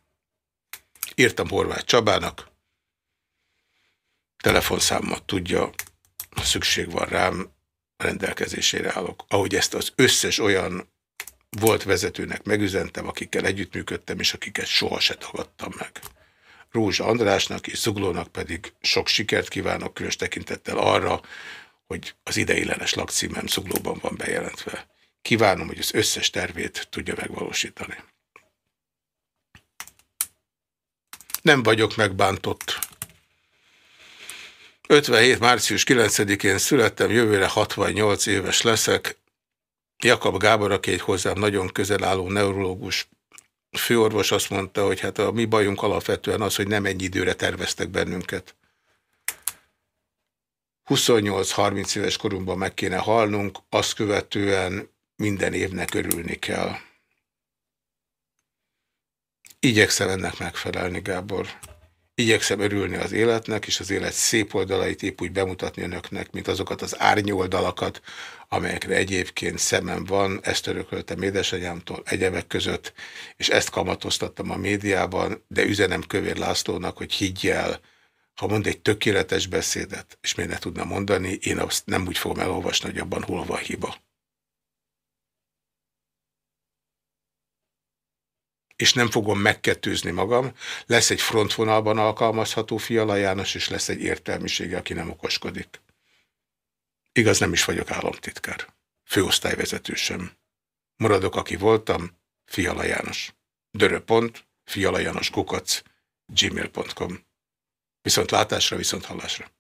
Írtam Horváth Csabának, telefonszámot tudja, ha szükség van rám, rendelkezésére állok. Ahogy ezt az összes olyan volt vezetőnek megüzentem, akikkel együttműködtem, és akiket soha se tagadtam meg. Rózsa Andrásnak és Zuglónak pedig sok sikert kívánok, különös tekintettel arra, hogy az ideiglenes lakcímem Zuglóban van bejelentve. Kívánom, hogy az összes tervét tudja megvalósítani. Nem vagyok megbántott 57. március 9-én születtem, jövőre 68 éves leszek. Jakab Gábor, aki egy hozzám nagyon közel álló neurológus főorvos azt mondta, hogy hát a mi bajunk alapvetően az, hogy nem ennyi időre terveztek bennünket. 28-30 éves korunkban meg kéne halnunk, azt követően minden évnek örülni kell. Igyekszem ennek megfelelni, Gábor. Igyekszem örülni az életnek, és az élet szép oldalait épp úgy bemutatni önöknek, mint azokat az árnyoldalakat, amelyekre egyébként szemem van, ezt örököltem édesanyámtól egyebek között, és ezt kamatoztattam a médiában, de üzenem Kövér Lászlónak, hogy higgyel, ha mond egy tökéletes beszédet, és még ne tudna mondani, én azt nem úgy fogom elolvasni, hogy abban hol van hiba. És nem fogom megkettőzni magam. Lesz egy frontvonalban alkalmazható Fiala János, és lesz egy értelmisége, aki nem okoskodik. Igaz, nem is vagyok államtitkár. Főosztályvezető sem. Maradok, aki voltam, Fiala János. Dörö.pont, Fiala János kukac, gmail.com. Viszont látásra, viszont hallásra.